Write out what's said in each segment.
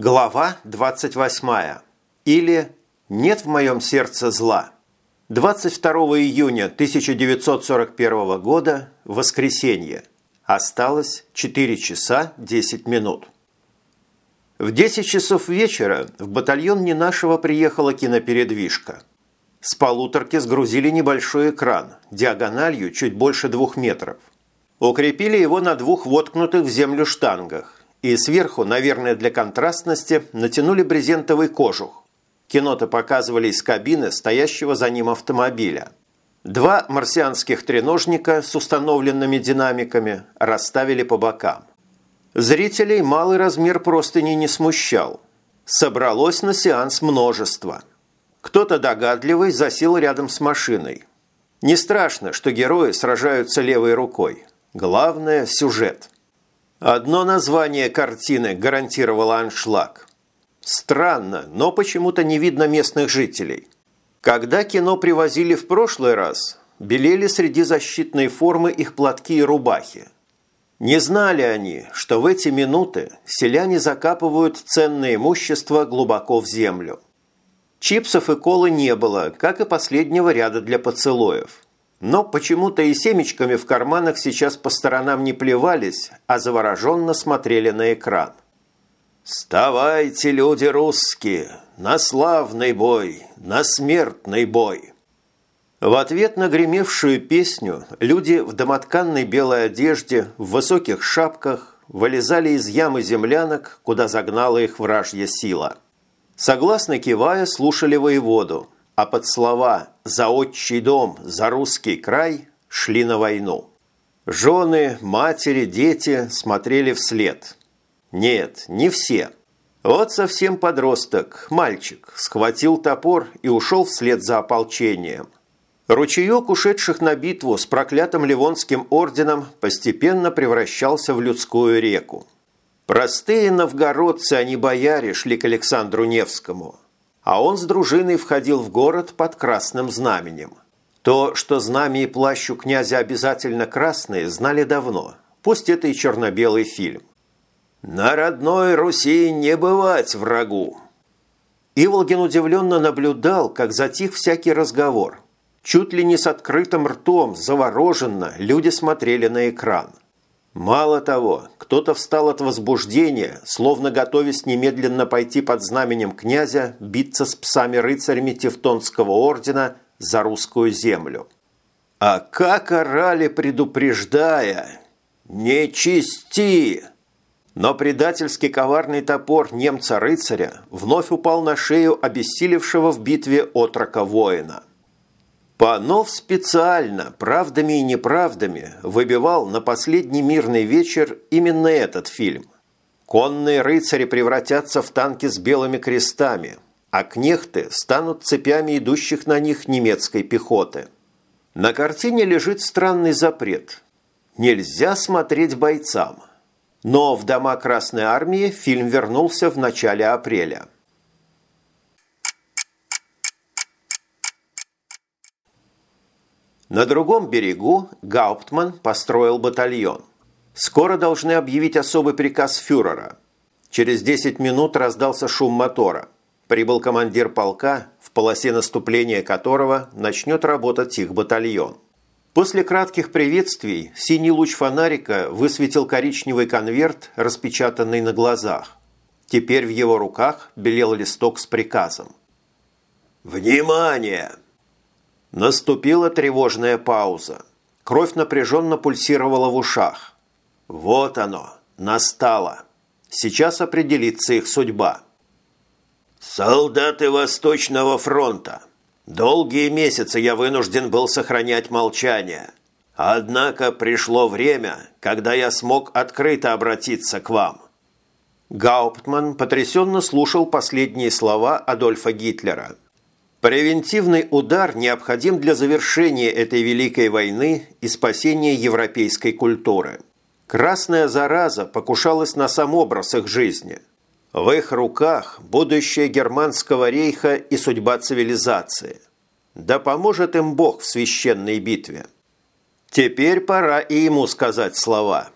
Глава 28. Или «Нет в моем сердце зла». 22 июня 1941 года, воскресенье. Осталось 4 часа 10 минут. В 10 часов вечера в батальон не нашего приехала кинопередвижка. С полуторки сгрузили небольшой экран, диагональю чуть больше двух метров. Укрепили его на двух воткнутых в землю штангах и сверху, наверное, для контрастности, натянули брезентовый кожух. Кино-то показывали из кабины стоящего за ним автомобиля. Два марсианских треножника с установленными динамиками расставили по бокам. Зрителей малый размер простыни не смущал. Собралось на сеанс множество. Кто-то догадливый засел рядом с машиной. Не страшно, что герои сражаются левой рукой. Главное – сюжет. Одно название картины гарантировало аншлаг. Странно, но почему-то не видно местных жителей. Когда кино привозили в прошлый раз, белели среди защитной формы их платки и рубахи. Не знали они, что в эти минуты селяне закапывают ценное имущество глубоко в землю. Чипсов и колы не было, как и последнего ряда для поцелуев. Но почему-то и семечками в карманах сейчас по сторонам не плевались, а завороженно смотрели на экран. «Вставайте, люди русские, на славный бой, на смертный бой!» В ответ на гремевшую песню люди в домотканной белой одежде, в высоких шапках вылезали из ямы землянок, куда загнала их вражья сила. Согласно кивая, слушали воеводу, а под слова «за отчий дом, за русский край» шли на войну. Жены, матери, дети смотрели вслед. Нет, не все. Вот совсем подросток, мальчик, схватил топор и ушел вслед за ополчением. Ручеек ушедших на битву с проклятым Ливонским орденом постепенно превращался в людскую реку. Простые новгородцы, а не бояре, шли к Александру Невскому, а он с дружиной входил в город под красным знаменем. То, что знамя и плащ у князя обязательно красные, знали давно, пусть это и черно-белый фильм. «На родной Руси не бывать врагу!» Иволгин удивленно наблюдал, как затих всякий разговор – Чуть ли не с открытым ртом, завороженно, люди смотрели на экран. Мало того, кто-то встал от возбуждения, словно готовясь немедленно пойти под знаменем князя биться с псами-рыцарями Тевтонского ордена за русскую землю. А как орали, предупреждая «Не чисти!» Но предательский коварный топор немца-рыцаря вновь упал на шею обессилевшего в битве отрока воина. Панов специально, правдами и неправдами, выбивал на последний мирный вечер именно этот фильм. Конные рыцари превратятся в танки с белыми крестами, а кнехты станут цепями идущих на них немецкой пехоты. На картине лежит странный запрет. Нельзя смотреть бойцам. Но в Дома Красной Армии фильм вернулся в начале апреля. На другом берегу Гауптман построил батальон. Скоро должны объявить особый приказ фюрера. Через 10 минут раздался шум мотора. Прибыл командир полка, в полосе наступления которого начнет работать их батальон. После кратких приветствий синий луч фонарика высветил коричневый конверт, распечатанный на глазах. Теперь в его руках белел листок с приказом. «Внимание!» Наступила тревожная пауза. Кровь напряженно пульсировала в ушах. Вот оно, настало. Сейчас определится их судьба. «Солдаты Восточного фронта! Долгие месяцы я вынужден был сохранять молчание. Однако пришло время, когда я смог открыто обратиться к вам». Гауптман потрясенно слушал последние слова Адольфа Гитлера – Превентивный удар необходим для завершения этой великой войны и спасения европейской культуры. Красная зараза покушалась на сам образ их жизни. В их руках будущее германского рейха и судьба цивилизации. Да поможет им Бог в священной битве. Теперь пора и ему сказать слова.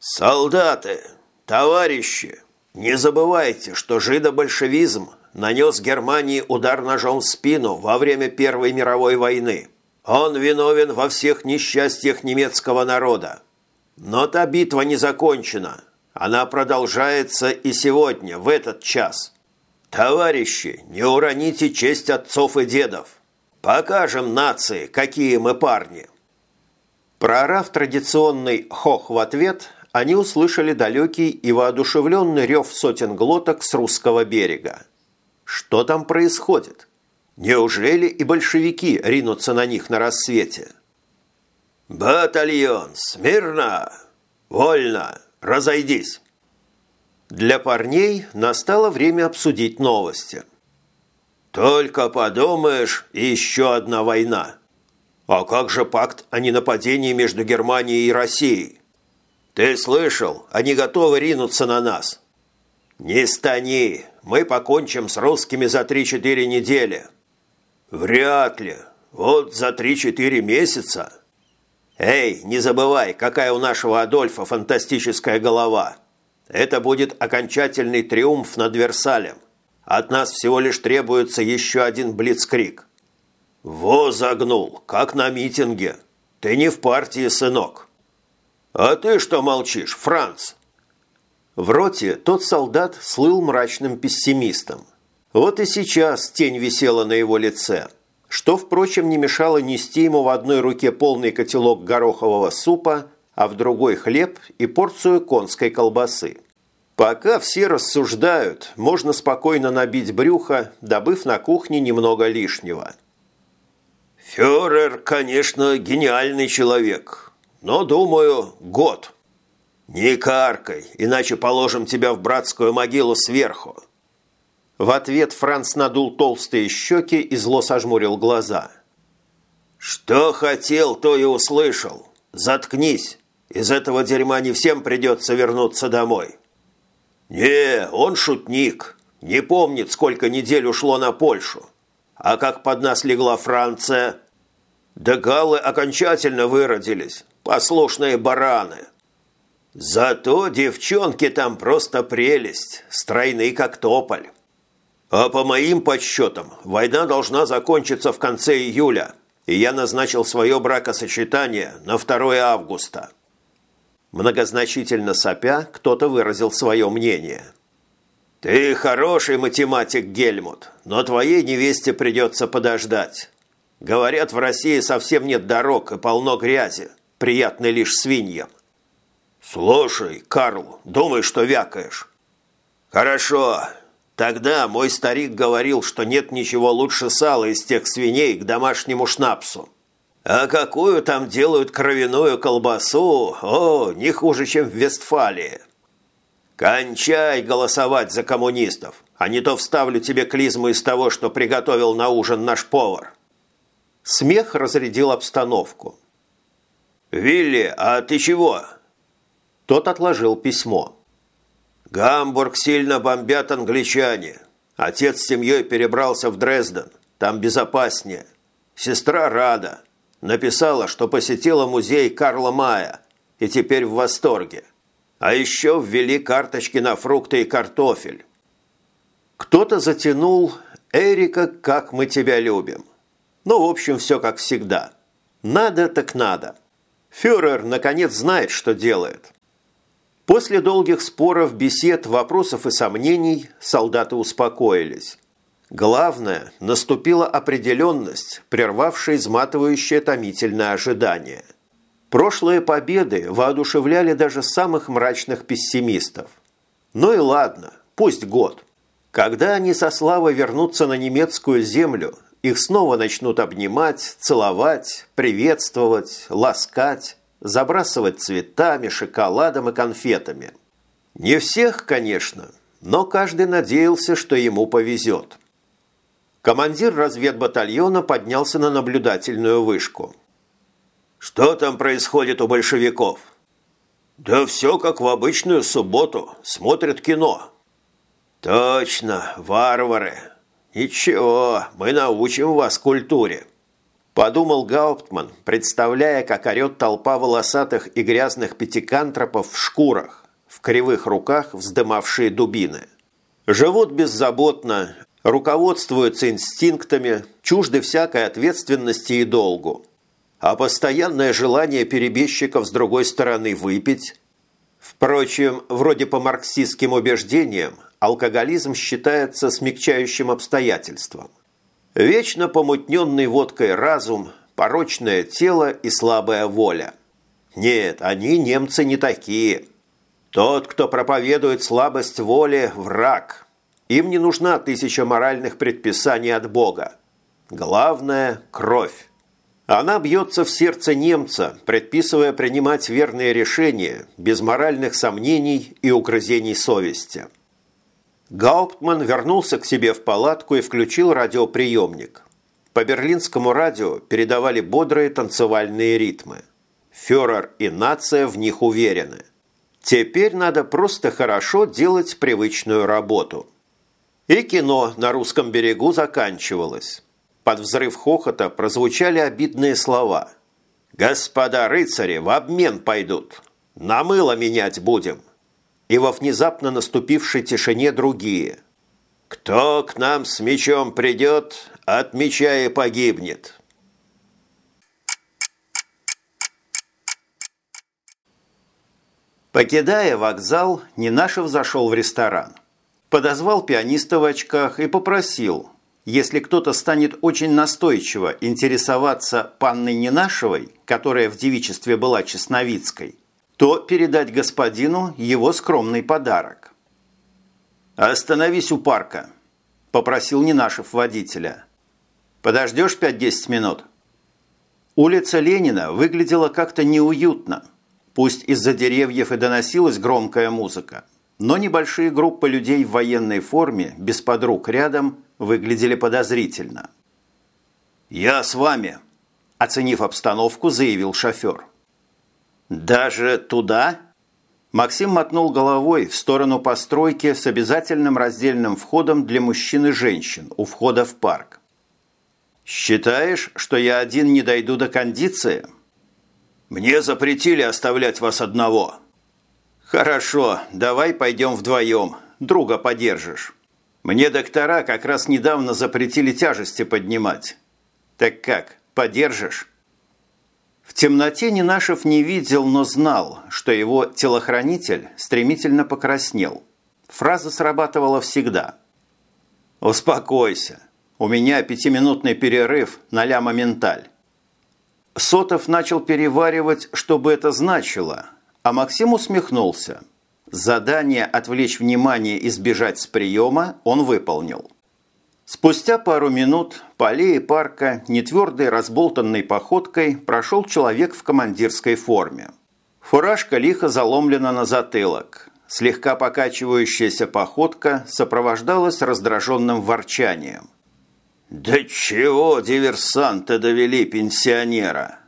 «Солдаты, товарищи, не забывайте, что жидобольшевизм нанес Германии удар ножом в спину во время Первой мировой войны. Он виновен во всех несчастьях немецкого народа. Но та битва не закончена. Она продолжается и сегодня, в этот час. Товарищи, не уроните честь отцов и дедов. Покажем нации, какие мы парни. Прорав традиционный хох в ответ, они услышали далекий и воодушевленный рев сотен глоток с русского берега. Что там происходит? Неужели и большевики ринутся на них на рассвете? «Батальон, смирно! Вольно! Разойдись!» Для парней настало время обсудить новости. «Только подумаешь, еще одна война!» «А как же пакт о ненападении между Германией и Россией?» «Ты слышал? Они готовы ринуться на нас!» «Не стани! Мы покончим с русскими за 3-4 недели!» «Вряд ли! Вот за 3-4 месяца!» «Эй, не забывай, какая у нашего Адольфа фантастическая голова! Это будет окончательный триумф над Версалем! От нас всего лишь требуется еще один блицкрик!» «Во загнул, как на митинге! Ты не в партии, сынок!» «А ты что молчишь, Франц?» В роте тот солдат слыл мрачным пессимистом. Вот и сейчас тень висела на его лице – что, впрочем, не мешало нести ему в одной руке полный котелок горохового супа, а в другой хлеб и порцию конской колбасы. Пока все рассуждают, можно спокойно набить брюхо, добыв на кухне немного лишнего. «Фюрер, конечно, гениальный человек, но, думаю, год. Не каркай, иначе положим тебя в братскую могилу сверху. В ответ Франц надул толстые щеки и зло сожмурил глаза. «Что хотел, то и услышал. Заткнись. Из этого дерьма не всем придется вернуться домой». «Не, он шутник. Не помнит, сколько недель ушло на Польшу. А как под нас легла Франция...» «Да галлы окончательно выродились. Послушные бараны». «Зато девчонки там просто прелесть, стройные как тополь». А по моим подсчетам, война должна закончиться в конце июля, и я назначил свое бракосочетание на 2 августа. Многозначительно сопя, кто-то выразил свое мнение. «Ты хороший математик, Гельмут, но твоей невесте придется подождать. Говорят, в России совсем нет дорог и полно грязи, приятной лишь свиньям». «Слушай, Карл, думай, что вякаешь». «Хорошо, Тогда мой старик говорил, что нет ничего лучше сала из тех свиней к домашнему шнапсу. А какую там делают кровяную колбасу, о, не хуже, чем в Вестфалии. Кончай голосовать за коммунистов, а не то вставлю тебе клизму из того, что приготовил на ужин наш повар. Смех разрядил обстановку. «Вилли, а ты чего?» Тот отложил письмо. Гамбург сильно бомбят англичане. Отец с семьей перебрался в Дрезден. Там безопаснее. Сестра рада. Написала, что посетила музей Карла Мая и теперь в восторге. А еще ввели карточки на фрукты и картофель. Кто-то затянул «Эрика, как мы тебя любим». Ну, в общем, все как всегда. Надо так надо. Фюрер, наконец, знает, что делает. После долгих споров, бесед, вопросов и сомнений солдаты успокоились. Главное, наступила определенность, прервавшая изматывающее томительное ожидание. Прошлые победы воодушевляли даже самых мрачных пессимистов. Ну и ладно, пусть год. Когда они со славой вернутся на немецкую землю, их снова начнут обнимать, целовать, приветствовать, ласкать, забрасывать цветами, шоколадом и конфетами. Не всех, конечно, но каждый надеялся, что ему повезет. Командир разведбатальона поднялся на наблюдательную вышку. «Что там происходит у большевиков?» «Да все как в обычную субботу. Смотрят кино». «Точно, варвары. Ничего, мы научим вас культуре». Подумал Гауптман, представляя, как орет толпа волосатых и грязных пятикантропов в шкурах, в кривых руках вздымавшие дубины. Живут беззаботно, руководствуются инстинктами, чужды всякой ответственности и долгу. А постоянное желание перебежчиков с другой стороны выпить Впрочем, вроде по марксистским убеждениям, алкоголизм считается смягчающим обстоятельством. Вечно помутненный водкой разум, порочное тело и слабая воля. Нет, они, немцы, не такие. Тот, кто проповедует слабость воли – враг. Им не нужна тысяча моральных предписаний от Бога. Главное – кровь. Она бьется в сердце немца, предписывая принимать верные решения без моральных сомнений и угрызений совести. Гауптман вернулся к себе в палатку и включил радиоприемник. По берлинскому радио передавали бодрые танцевальные ритмы. Фюрер и нация в них уверены. Теперь надо просто хорошо делать привычную работу. И кино на русском берегу заканчивалось. Под взрыв хохота прозвучали обидные слова. «Господа рыцари в обмен пойдут. На мыло менять будем». И во внезапно наступившей тишине другие. «Кто к нам с мечом придет, от меча и погибнет». Покидая вокзал, Нинашев зашел в ресторан. Подозвал пианиста в очках и попросил – если кто-то станет очень настойчиво интересоваться панной Ненашевой, которая в девичестве была Чесновицкой, то передать господину его скромный подарок. «Остановись у парка», – попросил Ненашев водителя. «Подождешь 5-10 минут?» Улица Ленина выглядела как-то неуютно. Пусть из-за деревьев и доносилась громкая музыка, но небольшие группы людей в военной форме, без подруг рядом – выглядели подозрительно. «Я с вами», – оценив обстановку, заявил шофер. «Даже туда?» Максим мотнул головой в сторону постройки с обязательным раздельным входом для мужчин и женщин у входа в парк. «Считаешь, что я один не дойду до кондиции?» «Мне запретили оставлять вас одного». «Хорошо, давай пойдем вдвоем, друга подержишь». Мне доктора как раз недавно запретили тяжести поднимать. Так как, подержишь?» Темноте Нинашев не видел, но знал, что его телохранитель стремительно покраснел. Фраза срабатывала всегда. «Успокойся. У меня пятиминутный перерыв на ля моменталь». Сотов начал переваривать, что бы это значило, а Максим усмехнулся – Задание отвлечь внимание и сбежать с приема он выполнил. Спустя пару минут по аллее парка нетвердой разболтанной походкой прошел человек в командирской форме. Фуражка лихо заломлена на затылок. Слегка покачивающаяся походка сопровождалась раздраженным ворчанием. «Да чего диверсанты довели пенсионера?»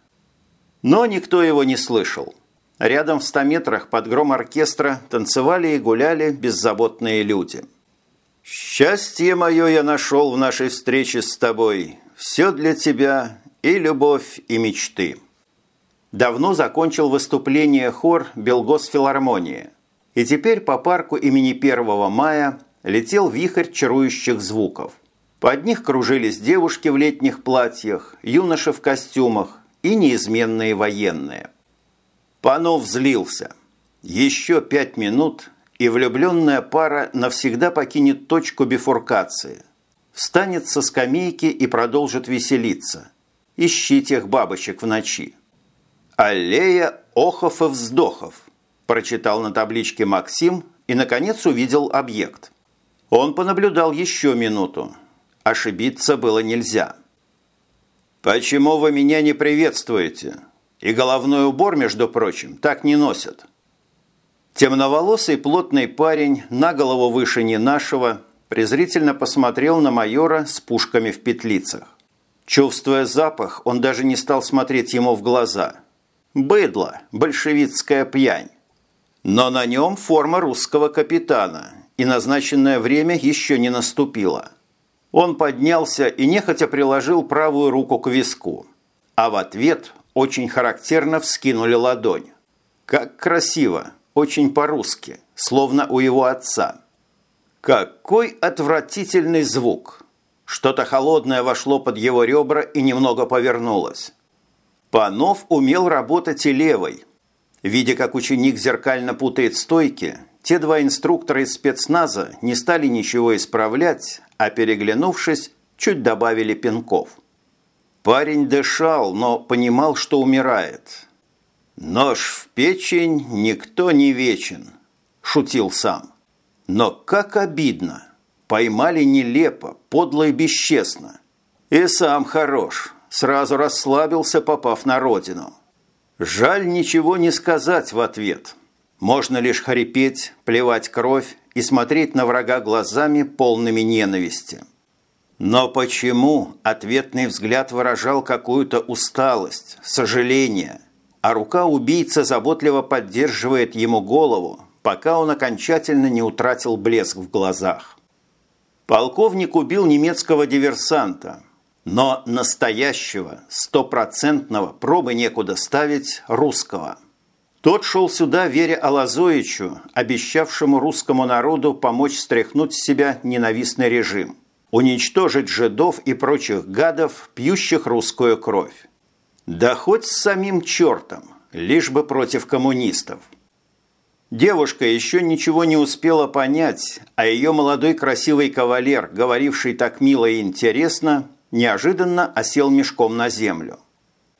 Но никто его не слышал. Рядом в ста метрах под гром оркестра танцевали и гуляли беззаботные люди. «Счастье мое я нашел в нашей встрече с тобой. Все для тебя и любовь, и мечты». Давно закончил выступление хор Белгосфилармонии. И теперь по парку имени 1 мая летел вихрь чарующих звуков. Под них кружились девушки в летних платьях, юноши в костюмах и неизменные военные – Панов злился. Еще пять минут, и влюбленная пара навсегда покинет точку бифуркации. Встанет со скамейки и продолжит веселиться. Ищи тех бабочек в ночи. «Аллея охов и вздохов», прочитал на табличке Максим и, наконец, увидел объект. Он понаблюдал еще минуту. Ошибиться было нельзя. «Почему вы меня не приветствуете?» И головной убор, между прочим, так не носят. Темноволосый плотный парень, на голову выше не нашего, презрительно посмотрел на майора с пушками в петлицах. Чувствуя запах, он даже не стал смотреть ему в глаза. Быдло, большевистская пьянь. Но на нем форма русского капитана, и назначенное время еще не наступило. Он поднялся и нехотя приложил правую руку к виску. А в ответ очень характерно вскинули ладонь. Как красиво, очень по-русски, словно у его отца. Какой отвратительный звук! Что-то холодное вошло под его ребра и немного повернулось. Панов умел работать и левой. Видя, как ученик зеркально путает стойки, те два инструктора из спецназа не стали ничего исправлять, а переглянувшись, чуть добавили пинков. Парень дышал, но понимал, что умирает. «Нож в печень никто не вечен», – шутил сам. «Но как обидно! Поймали нелепо, подло и бесчестно. И сам хорош, сразу расслабился, попав на родину. Жаль ничего не сказать в ответ. Можно лишь хрипеть, плевать кровь и смотреть на врага глазами, полными ненависти. Но почему ответный взгляд выражал какую-то усталость, сожаление, а рука убийцы заботливо поддерживает ему голову, пока он окончательно не утратил блеск в глазах? Полковник убил немецкого диверсанта, но настоящего, стопроцентного, пробы некуда ставить, русского. Тот шел сюда, веря Алазоичу, обещавшему русскому народу помочь стряхнуть с себя ненавистный режим уничтожить жидов и прочих гадов, пьющих русскую кровь. Да хоть с самим чертом, лишь бы против коммунистов. Девушка еще ничего не успела понять, а ее молодой красивый кавалер, говоривший так мило и интересно, неожиданно осел мешком на землю.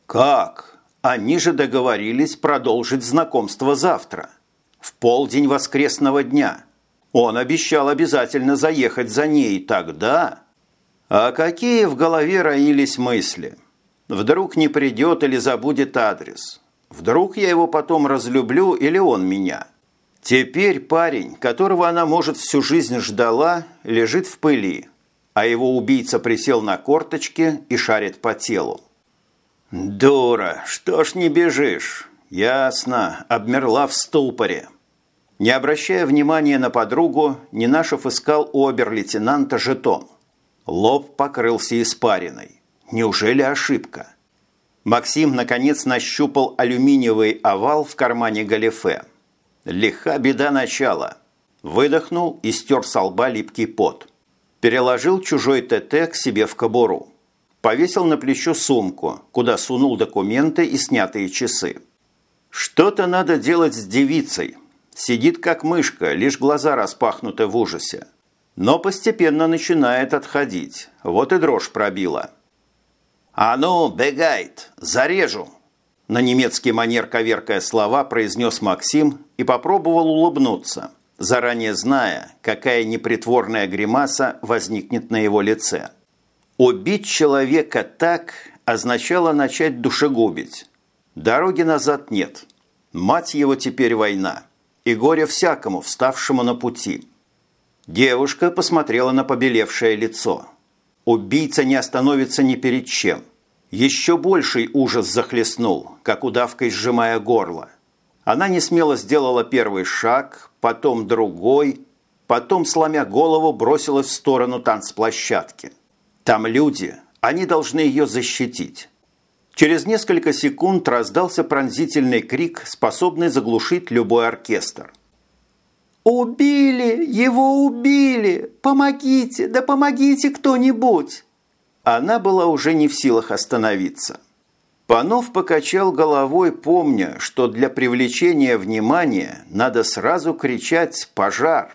«Как? Они же договорились продолжить знакомство завтра, в полдень воскресного дня». Он обещал обязательно заехать за ней тогда. А какие в голове роились мысли? Вдруг не придет или забудет адрес? Вдруг я его потом разлюблю или он меня? Теперь парень, которого она, может, всю жизнь ждала, лежит в пыли, а его убийца присел на корточки и шарит по телу. «Дура, что ж не бежишь? Ясно, обмерла в ступоре». Не обращая внимания на подругу, Нинашев искал у обер-лейтенанта жетон. Лоб покрылся испариной. Неужели ошибка? Максим, наконец, нащупал алюминиевый овал в кармане галифе. Лиха беда начала. Выдохнул и стер с лба липкий пот. Переложил чужой ТТ к себе в кобуру. Повесил на плечо сумку, куда сунул документы и снятые часы. Что-то надо делать с девицей, Сидит как мышка, лишь глаза распахнуты в ужасе. Но постепенно начинает отходить. Вот и дрожь пробила. «А ну, бегайт, зарежу!» На немецкий манер коверкая слова произнес Максим и попробовал улыбнуться, заранее зная, какая непритворная гримаса возникнет на его лице. Убить человека так означало начать душегубить. Дороги назад нет. Мать его теперь война и горе всякому, вставшему на пути. Девушка посмотрела на побелевшее лицо. Убийца не остановится ни перед чем. Еще больший ужас захлестнул, как удавкой сжимая горло. Она не смело сделала первый шаг, потом другой, потом, сломя голову, бросилась в сторону танцплощадки. Там люди, они должны ее защитить. Через несколько секунд раздался пронзительный крик, способный заглушить любой оркестр. «Убили! Его убили! Помогите! Да помогите кто-нибудь!» Она была уже не в силах остановиться. Панов покачал головой, помня, что для привлечения внимания надо сразу кричать «пожар».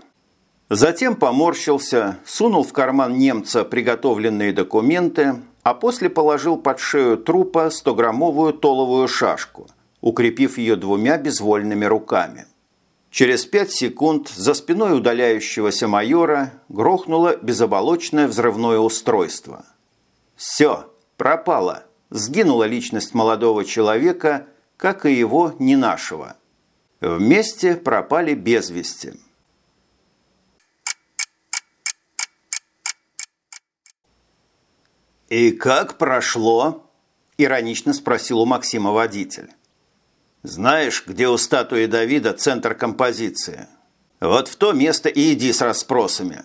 Затем поморщился, сунул в карман немца приготовленные документы, а после положил под шею трупа 100-граммовую толовую шашку, укрепив ее двумя безвольными руками. Через пять секунд за спиной удаляющегося майора грохнуло безоболочное взрывное устройство. Все, пропало, сгинула личность молодого человека, как и его не нашего. Вместе пропали без вести. «И как прошло?» – иронично спросил у Максима водитель. «Знаешь, где у статуи Давида центр композиции? Вот в то место и иди с расспросами».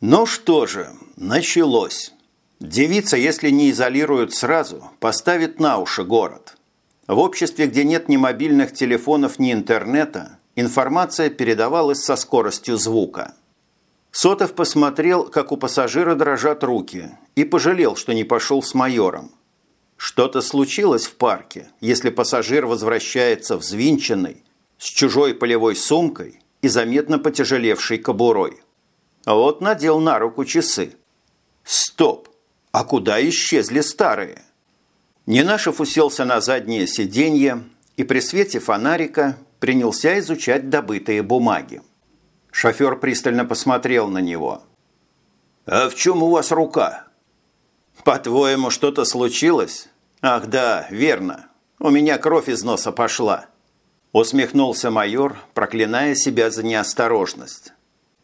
Ну что же, началось. Девица, если не изолируют сразу, поставит на уши город. В обществе, где нет ни мобильных телефонов, ни интернета, информация передавалась со скоростью звука. Сотов посмотрел, как у пассажира дрожат руки, и пожалел, что не пошел с майором. Что-то случилось в парке, если пассажир возвращается взвинченный, с чужой полевой сумкой и заметно потяжелевшей кобурой. А вот надел на руку часы. Стоп! А куда исчезли старые? Ненашев уселся на заднее сиденье и при свете фонарика принялся изучать добытые бумаги. Шофер пристально посмотрел на него. «А в чем у вас рука?» «По-твоему, что-то случилось?» «Ах да, верно. У меня кровь из носа пошла». Усмехнулся майор, проклиная себя за неосторожность.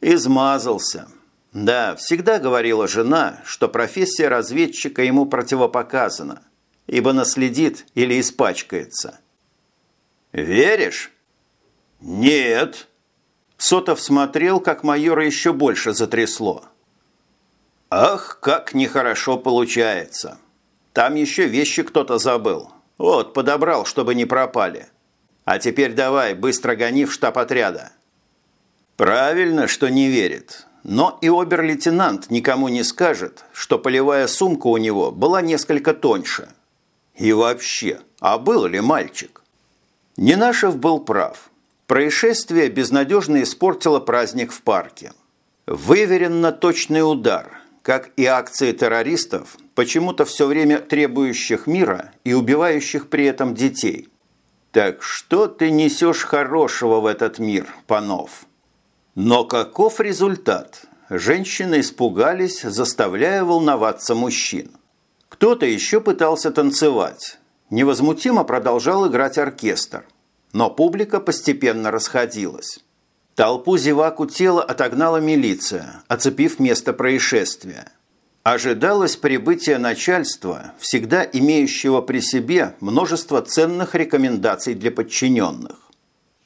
Измазался. Да, всегда говорила жена, что профессия разведчика ему противопоказана, ибо наследит или испачкается. «Веришь?» «Нет». Сотов смотрел, как майора еще больше затрясло. «Ах, как нехорошо получается. Там еще вещи кто-то забыл. Вот, подобрал, чтобы не пропали. А теперь давай, быстро гони в штаб отряда». Правильно, что не верит. Но и обер-лейтенант никому не скажет, что полевая сумка у него была несколько тоньше. И вообще, а был ли мальчик? Ненашев был прав. Происшествие безнадежно испортило праздник в парке. Выверенно точный удар, как и акции террористов, почему-то все время требующих мира и убивающих при этом детей. Так что ты несешь хорошего в этот мир, Панов? Но каков результат? Женщины испугались, заставляя волноваться мужчин. Кто-то еще пытался танцевать. Невозмутимо продолжал играть оркестр. Но публика постепенно расходилась. Толпу зевак у тела отогнала милиция, оцепив место происшествия. Ожидалось прибытие начальства, всегда имеющего при себе множество ценных рекомендаций для подчиненных.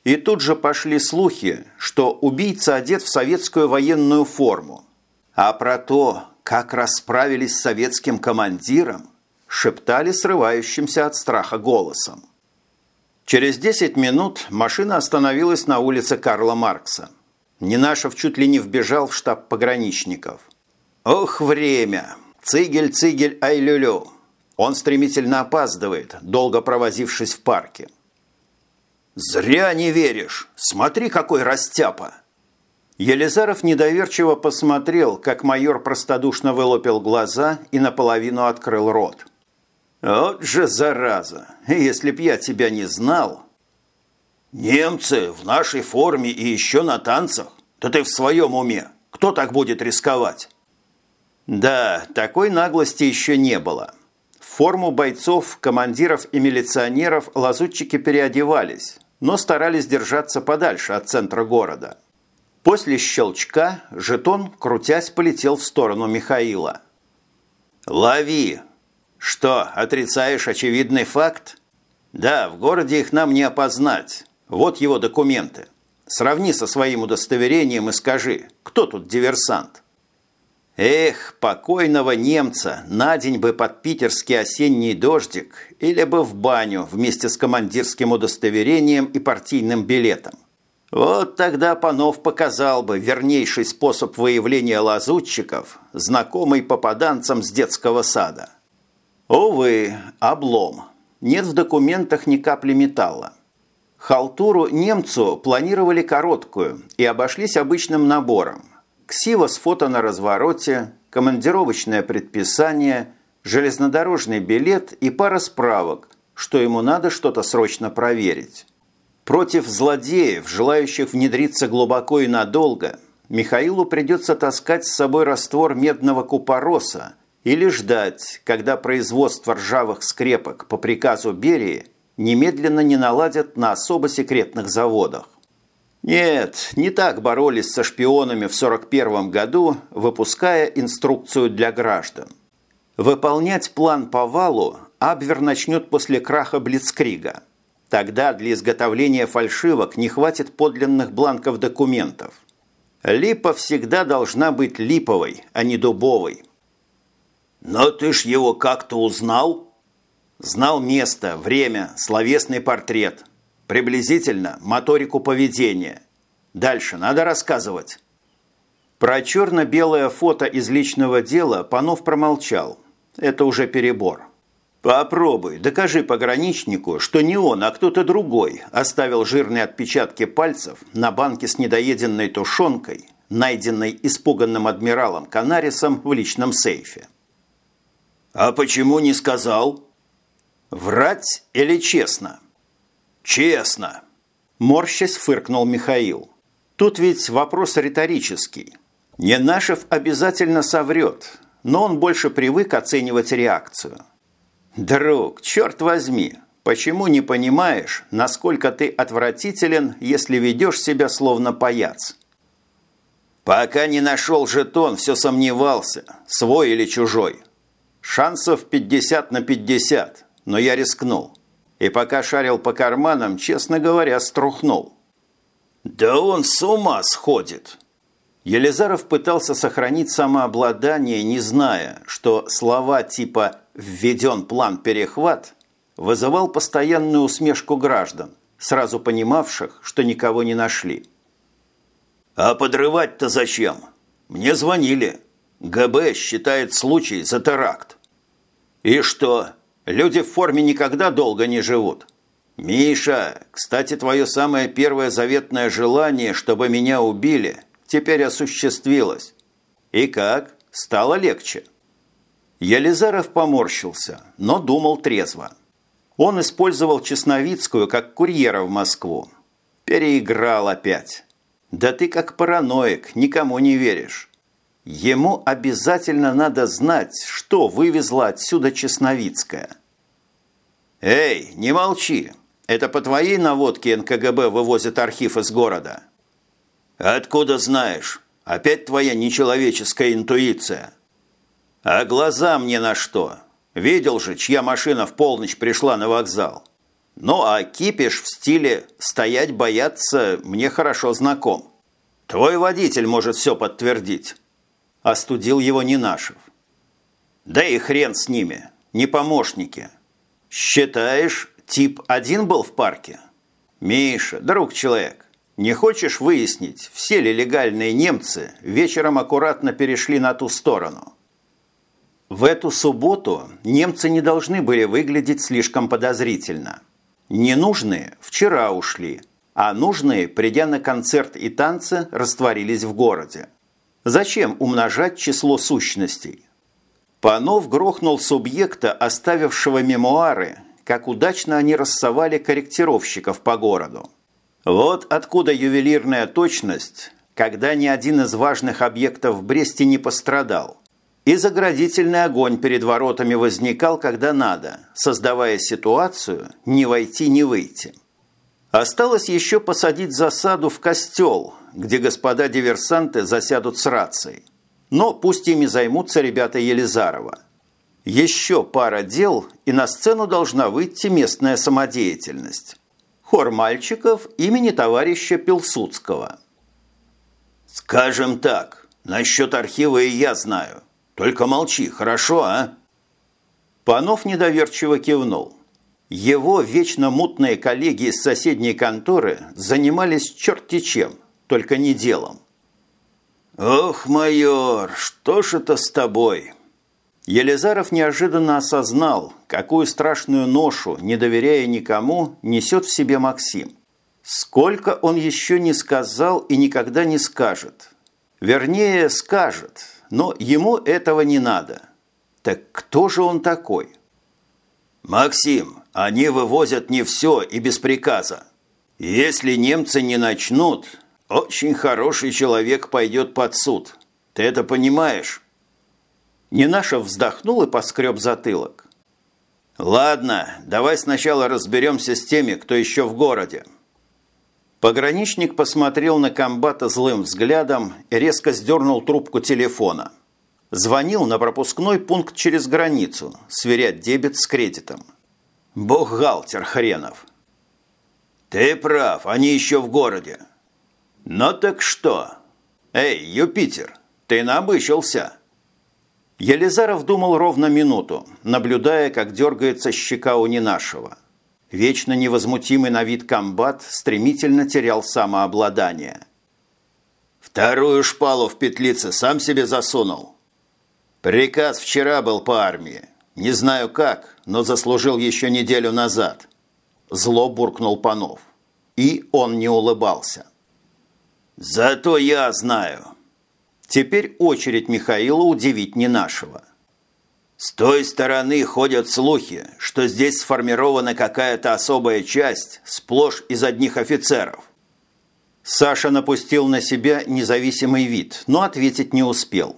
И тут же пошли слухи, что убийца одет в советскую военную форму. А про то, как расправились с советским командиром, шептали срывающимся от страха голосом. Через 10 минут машина остановилась на улице Карла Маркса. Нинашев чуть ли не вбежал в штаб пограничников. «Ох, время! Цигель, цигель, ай-лю-лю!» Он стремительно опаздывает, долго провозившись в парке. «Зря не веришь! Смотри, какой растяпа!» Елизаров недоверчиво посмотрел, как майор простодушно вылупил глаза и наполовину открыл рот. «Вот же зараза! Если б я тебя не знал!» «Немцы в нашей форме и еще на танцах? Да ты в своем уме! Кто так будет рисковать?» Да, такой наглости еще не было. В форму бойцов, командиров и милиционеров лазутчики переодевались, но старались держаться подальше от центра города. После щелчка жетон, крутясь, полетел в сторону Михаила. «Лови!» «Что, отрицаешь очевидный факт?» «Да, в городе их нам не опознать. Вот его документы. Сравни со своим удостоверением и скажи, кто тут диверсант?» Эх, покойного немца на день бы под питерский осенний дождик или бы в баню вместе с командирским удостоверением и партийным билетом. Вот тогда Панов показал бы вернейший способ выявления лазутчиков, знакомый попаданцам с детского сада. Увы, облом. Нет в документах ни капли металла. Халтуру немцу планировали короткую и обошлись обычным набором – Ксива с фото на развороте, командировочное предписание, железнодорожный билет и пара справок, что ему надо что-то срочно проверить. Против злодеев, желающих внедриться глубоко и надолго, Михаилу придется таскать с собой раствор медного купороса или ждать, когда производство ржавых скрепок по приказу Берии немедленно не наладят на особо секретных заводах. Нет, не так боролись со шпионами в 1941 году, выпуская инструкцию для граждан. Выполнять план по валу Абвер начнет после краха Блицкрига. Тогда для изготовления фальшивок не хватит подлинных бланков документов. Липа всегда должна быть липовой, а не дубовой. «Но ты ж его как-то узнал?» «Знал место, время, словесный портрет. Приблизительно моторику поведения. Дальше надо рассказывать. Про черно-белое фото из личного дела Панов промолчал. Это уже перебор. Попробуй, докажи пограничнику, что не он, а кто-то другой оставил жирные отпечатки пальцев на банке с недоеденной тушенкой, найденной испуганным адмиралом Канарисом в личном сейфе. «А почему не сказал?» «Врать или честно?» «Честно!» Морщась фыркнул Михаил. «Тут ведь вопрос риторический. Ненашев обязательно соврет, но он больше привык оценивать реакцию». «Друг, черт возьми, почему не понимаешь, насколько ты отвратителен, если ведешь себя словно паяц?» «Пока не нашел жетон, все сомневался, свой или чужой. Шансов 50 на 50, но я рискнул. И пока шарил по карманам, честно говоря, струхнул. «Да он с ума сходит!» Елизаров пытался сохранить самообладание, не зная, что слова типа «введен план перехват» вызывал постоянную усмешку граждан, сразу понимавших, что никого не нашли. «А подрывать-то зачем? Мне звонили. ГБ считает случай за теракт». «И что, люди в форме никогда долго не живут?» «Миша, кстати, твое самое первое заветное желание, чтобы меня убили, теперь осуществилось. И как? Стало легче?» Елизаров поморщился, но думал трезво. Он использовал Чесновицкую как курьера в Москву. Переиграл опять. Да ты как параноик, никому не веришь. Ему обязательно надо знать, что вывезла отсюда Чесновицкая. «Эй, не молчи! Это по твоей наводке НКГБ вывозит архив из города?» «Откуда знаешь? Опять твоя нечеловеческая интуиция». «А глаза мне на что? Видел же, чья машина в полночь пришла на вокзал. Ну, а кипиш в стиле «стоять бояться» мне хорошо знаком. Твой водитель может все подтвердить». Остудил его Нинашев. «Да и хрен с ними, не помощники. Считаешь, тип один был в парке? Миша, друг человек, не хочешь выяснить, все ли легальные немцы вечером аккуратно перешли на ту сторону?» В эту субботу немцы не должны были выглядеть слишком подозрительно. Ненужные вчера ушли, а нужные, придя на концерт и танцы, растворились в городе. Зачем умножать число сущностей? Панов грохнул субъекта, оставившего мемуары, как удачно они рассовали корректировщиков по городу. Вот откуда ювелирная точность, когда ни один из важных объектов в Бресте не пострадал – и заградительный огонь перед воротами возникал, когда надо, создавая ситуацию «не войти, не выйти». Осталось еще посадить засаду в костел, где господа диверсанты засядут с рацией. Но пусть ими займутся ребята Елизарова. Еще пара дел, и на сцену должна выйти местная самодеятельность. Хор мальчиков имени товарища Пилсудского. «Скажем так, насчет архива и я знаю. Только молчи, хорошо, а?» Панов недоверчиво кивнул. Его вечно мутные коллеги из соседней конторы занимались черти чем, только не делом. «Ох, майор, что ж это с тобой?» Елизаров неожиданно осознал, какую страшную ношу, не доверяя никому, несет в себе Максим. Сколько он еще не сказал и никогда не скажет. Вернее, скажет, но ему этого не надо. Так кто же он такой? «Максим, они вывозят не все и без приказа. Если немцы не начнут, очень хороший человек пойдет под суд. Ты это понимаешь?» Ненашев вздохнул и поскреб затылок. «Ладно, давай сначала разберемся с теми, кто еще в городе». Пограничник посмотрел на комбата злым взглядом и резко сдернул трубку телефона. Звонил на пропускной пункт через границу, сверять дебет с кредитом. Бухгалтер хренов. «Ты прав, они еще в городе». «Ну так что? Эй, Юпитер, ты набычился?» Елизаров думал ровно минуту, наблюдая, как дергается щека у ненашего. Вечно невозмутимый на вид комбат стремительно терял самообладание. «Вторую шпалу в петлице сам себе засунул. Приказ вчера был по армии. Не знаю как, но заслужил еще неделю назад». Зло буркнул Панов. И он не улыбался. «Зато я знаю». Теперь очередь Михаила удивить не нашего. С той стороны ходят слухи, что здесь сформирована какая-то особая часть, сплошь из одних офицеров. Саша напустил на себя независимый вид, но ответить не успел.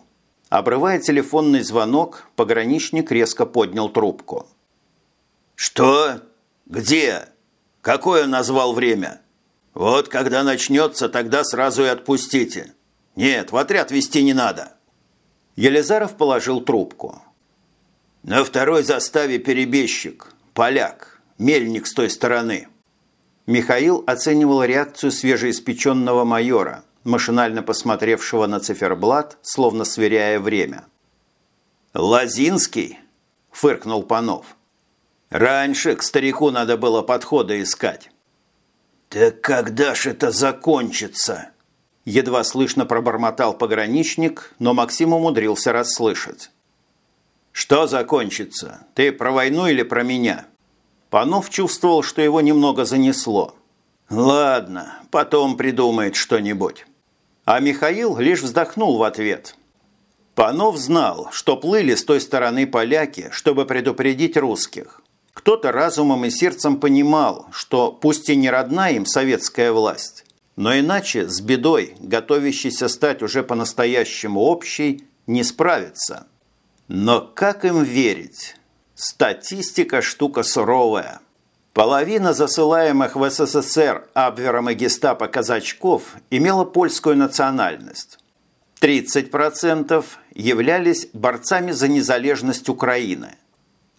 Обрывая телефонный звонок, пограничник резко поднял трубку. «Что? Где? Какое назвал время? Вот когда начнется, тогда сразу и отпустите. Нет, в отряд вести не надо». Елизаров положил трубку. На второй заставе перебежчик, поляк, мельник с той стороны. Михаил оценивал реакцию свежеиспеченного майора, машинально посмотревшего на циферблат, словно сверяя время. «Лазинский?» – фыркнул Панов. «Раньше к старику надо было подходы искать». «Так когда ж это закончится?» Едва слышно пробормотал пограничник, но Максим умудрился расслышать. «Что закончится? Ты про войну или про меня?» Панов чувствовал, что его немного занесло. «Ладно, потом придумает что-нибудь». А Михаил лишь вздохнул в ответ. Панов знал, что плыли с той стороны поляки, чтобы предупредить русских. Кто-то разумом и сердцем понимал, что пусть и не родная им советская власть, но иначе с бедой, готовящейся стать уже по-настоящему общей, не справится. Но как им верить? Статистика – штука суровая. Половина засылаемых в СССР Абвером и гестапо казачков имела польскую национальность. 30% являлись борцами за незалежность Украины.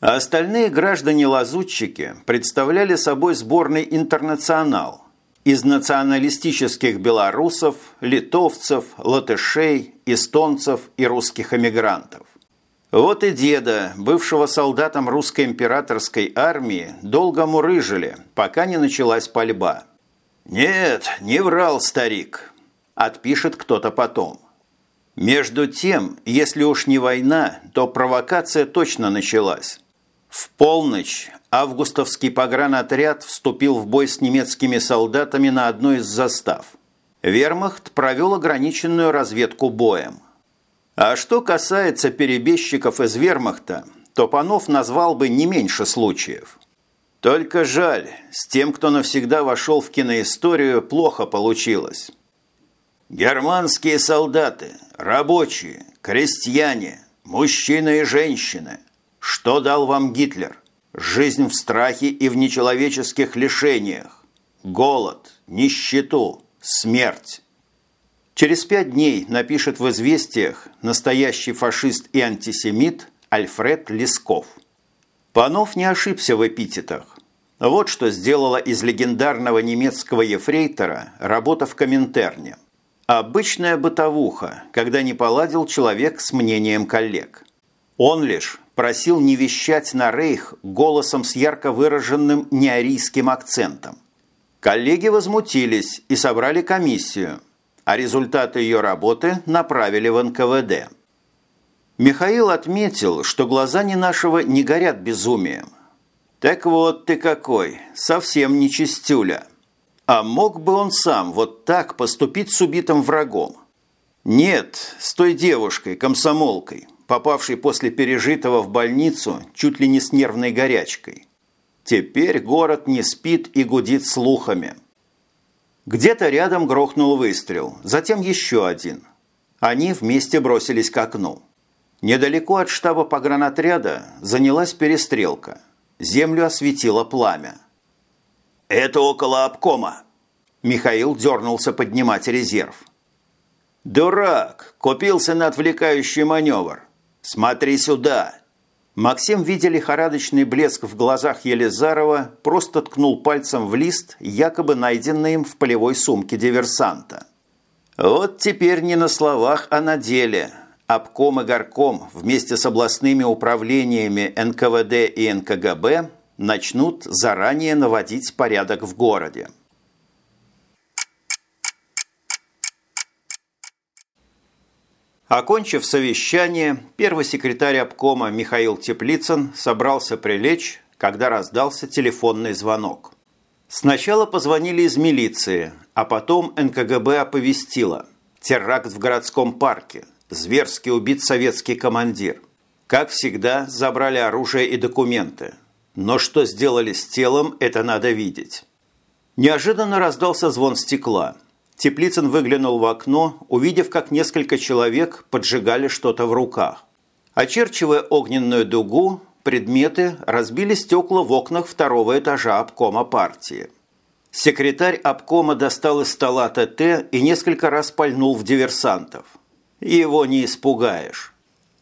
А остальные граждане-лазутчики представляли собой сборный интернационал из националистических белорусов, литовцев, латышей, эстонцев и русских эмигрантов. Вот и деда, бывшего солдатом русской императорской армии, долго мурыжили, пока не началась пальба. «Нет, не врал старик», – отпишет кто-то потом. Между тем, если уж не война, то провокация точно началась. В полночь августовский погранотряд вступил в бой с немецкими солдатами на одной из застав. Вермахт провел ограниченную разведку боем – а что касается перебежчиков из вермахта, то Панов назвал бы не меньше случаев. Только жаль, с тем, кто навсегда вошел в киноисторию, плохо получилось. Германские солдаты, рабочие, крестьяне, мужчины и женщины. Что дал вам Гитлер? Жизнь в страхе и в нечеловеческих лишениях. Голод, нищету, смерть. Через пять дней напишет в «Известиях» настоящий фашист и антисемит Альфред Лесков. Панов не ошибся в эпитетах. Вот что сделала из легендарного немецкого ефрейтора работа в Коминтерне. Обычная бытовуха, когда не поладил человек с мнением коллег. Он лишь просил не вещать на рейх голосом с ярко выраженным неарийским акцентом. Коллеги возмутились и собрали комиссию – а результаты ее работы направили в НКВД. Михаил отметил, что глаза не нашего не горят безумием. Так вот ты какой, совсем не чистюля. А мог бы он сам вот так поступить с убитым врагом? Нет, с той девушкой, комсомолкой, попавшей после пережитого в больницу чуть ли не с нервной горячкой. Теперь город не спит и гудит слухами – где-то рядом грохнул выстрел, затем еще один. Они вместе бросились к окну. Недалеко от штаба погранотряда занялась перестрелка. Землю осветило пламя. «Это около обкома!» Михаил дернулся поднимать резерв. «Дурак! Купился на отвлекающий маневр! Смотри сюда!» Максим, видя лихорадочный блеск в глазах Елизарова, просто ткнул пальцем в лист, якобы найденный им в полевой сумке диверсанта. Вот теперь не на словах, а на деле. Обком и горком вместе с областными управлениями НКВД и НКГБ начнут заранее наводить порядок в городе. Окончив совещание, первый секретарь обкома Михаил Теплицын собрался прилечь, когда раздался телефонный звонок. Сначала позвонили из милиции, а потом НКГБ оповестило. Теракт в городском парке. Зверски убит советский командир. Как всегда, забрали оружие и документы. Но что сделали с телом, это надо видеть. Неожиданно раздался звон стекла – Теплицын выглянул в окно, увидев, как несколько человек поджигали что-то в руках. Очерчивая огненную дугу, предметы разбили стекла в окнах второго этажа обкома партии. Секретарь обкома достал из стола ТТ и несколько раз пальнул в диверсантов. Его не испугаешь.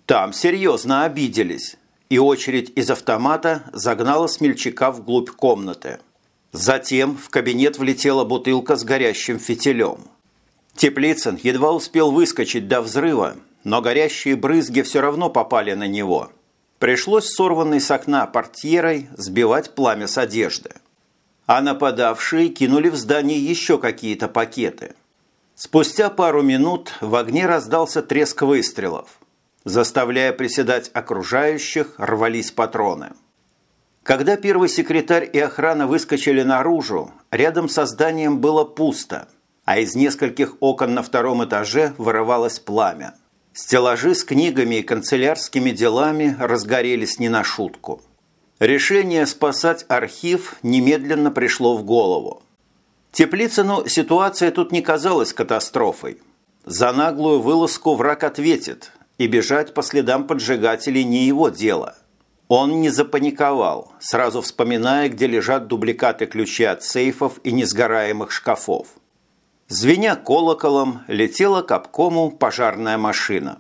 Там серьезно обиделись, и очередь из автомата загнала смельчака вглубь комнаты. Затем в кабинет влетела бутылка с горящим фитилем. Теплицын едва успел выскочить до взрыва, но горящие брызги все равно попали на него. Пришлось сорванной с окна портьерой сбивать пламя с одежды. А нападавшие кинули в здание еще какие-то пакеты. Спустя пару минут в огне раздался треск выстрелов. Заставляя приседать окружающих, рвались патроны. Когда первый секретарь и охрана выскочили наружу, рядом со зданием было пусто, а из нескольких окон на втором этаже вырывалось пламя. Стеллажи с книгами и канцелярскими делами разгорелись не на шутку. Решение спасать архив немедленно пришло в голову. Теплицыну ситуация тут не казалась катастрофой. За наглую вылазку враг ответит, и бежать по следам поджигателей не его дело – он не запаниковал, сразу вспоминая, где лежат дубликаты ключей от сейфов и несгораемых шкафов. Звеня колоколом, летела к обкому пожарная машина.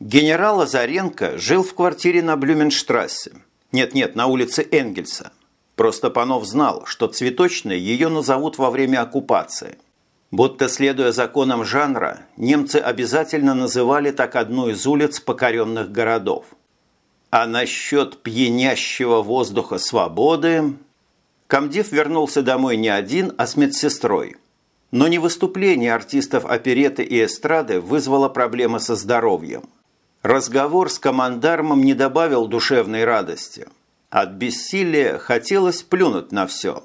Генерал Азаренко жил в квартире на Блюменштрассе. Нет-нет, на улице Энгельса. Просто Панов знал, что цветочной ее назовут во время оккупации – Будто следуя законам жанра, немцы обязательно называли так одну из улиц покоренных городов. А насчет пьянящего воздуха свободы... Комдив вернулся домой не один, а с медсестрой. Но не выступление артистов опереты и эстрады вызвало проблемы со здоровьем. Разговор с командармом не добавил душевной радости. От бессилия хотелось плюнуть на все.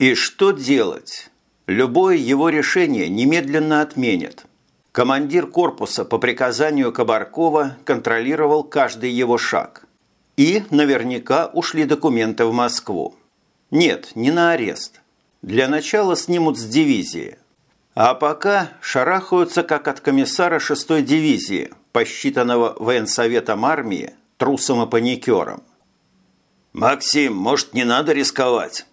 И что делать? Любое его решение немедленно отменят. Командир корпуса по приказанию Кабаркова контролировал каждый его шаг. И наверняка ушли документы в Москву. Нет, не на арест. Для начала снимут с дивизии. А пока шарахаются как от комиссара 6-й дивизии, посчитанного военсоветом армии, трусом и паникером. «Максим, может, не надо рисковать?»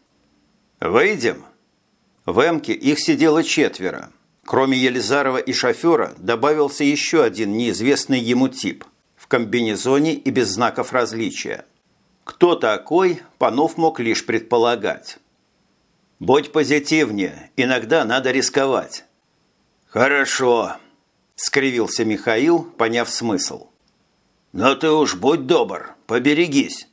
«Выйдем?» В «Эмке» их сидело четверо. Кроме Елизарова и шофера добавился еще один неизвестный ему тип в комбинезоне и без знаков различия. Кто такой, Панов мог лишь предполагать. «Будь позитивнее, иногда надо рисковать». «Хорошо», – скривился Михаил, поняв смысл. «Но ты уж будь добр, поберегись».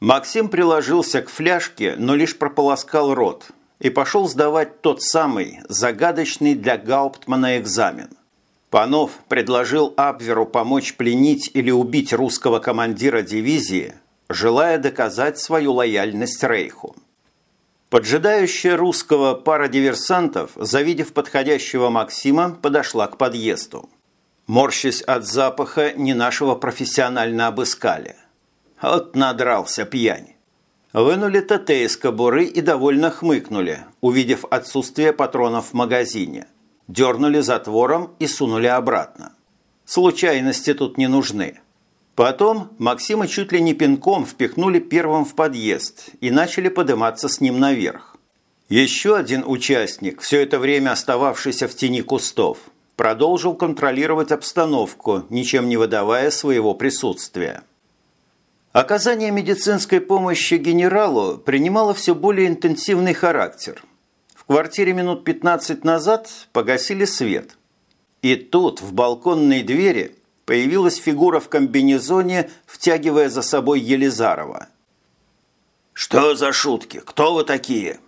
Максим приложился к фляжке, но лишь прополоскал рот – и пошел сдавать тот самый загадочный для Гауптмана экзамен. Панов предложил Абверу помочь пленить или убить русского командира дивизии, желая доказать свою лояльность Рейху. Поджидающая русского пара диверсантов, завидев подходящего Максима, подошла к подъезду. Морщась от запаха, не нашего профессионально обыскали. Вот надрался пьянь. Вынули ТТ из кобуры и довольно хмыкнули, увидев отсутствие патронов в магазине. Дернули затвором и сунули обратно. Случайности тут не нужны. Потом Максима чуть ли не пинком впихнули первым в подъезд и начали подниматься с ним наверх. Еще один участник, все это время остававшийся в тени кустов, продолжил контролировать обстановку, ничем не выдавая своего присутствия. Оказание медицинской помощи генералу принимало все более интенсивный характер. В квартире минут 15 назад погасили свет. И тут в балконной двери появилась фигура в комбинезоне, втягивая за собой Елизарова. «Что за шутки? Кто вы такие?»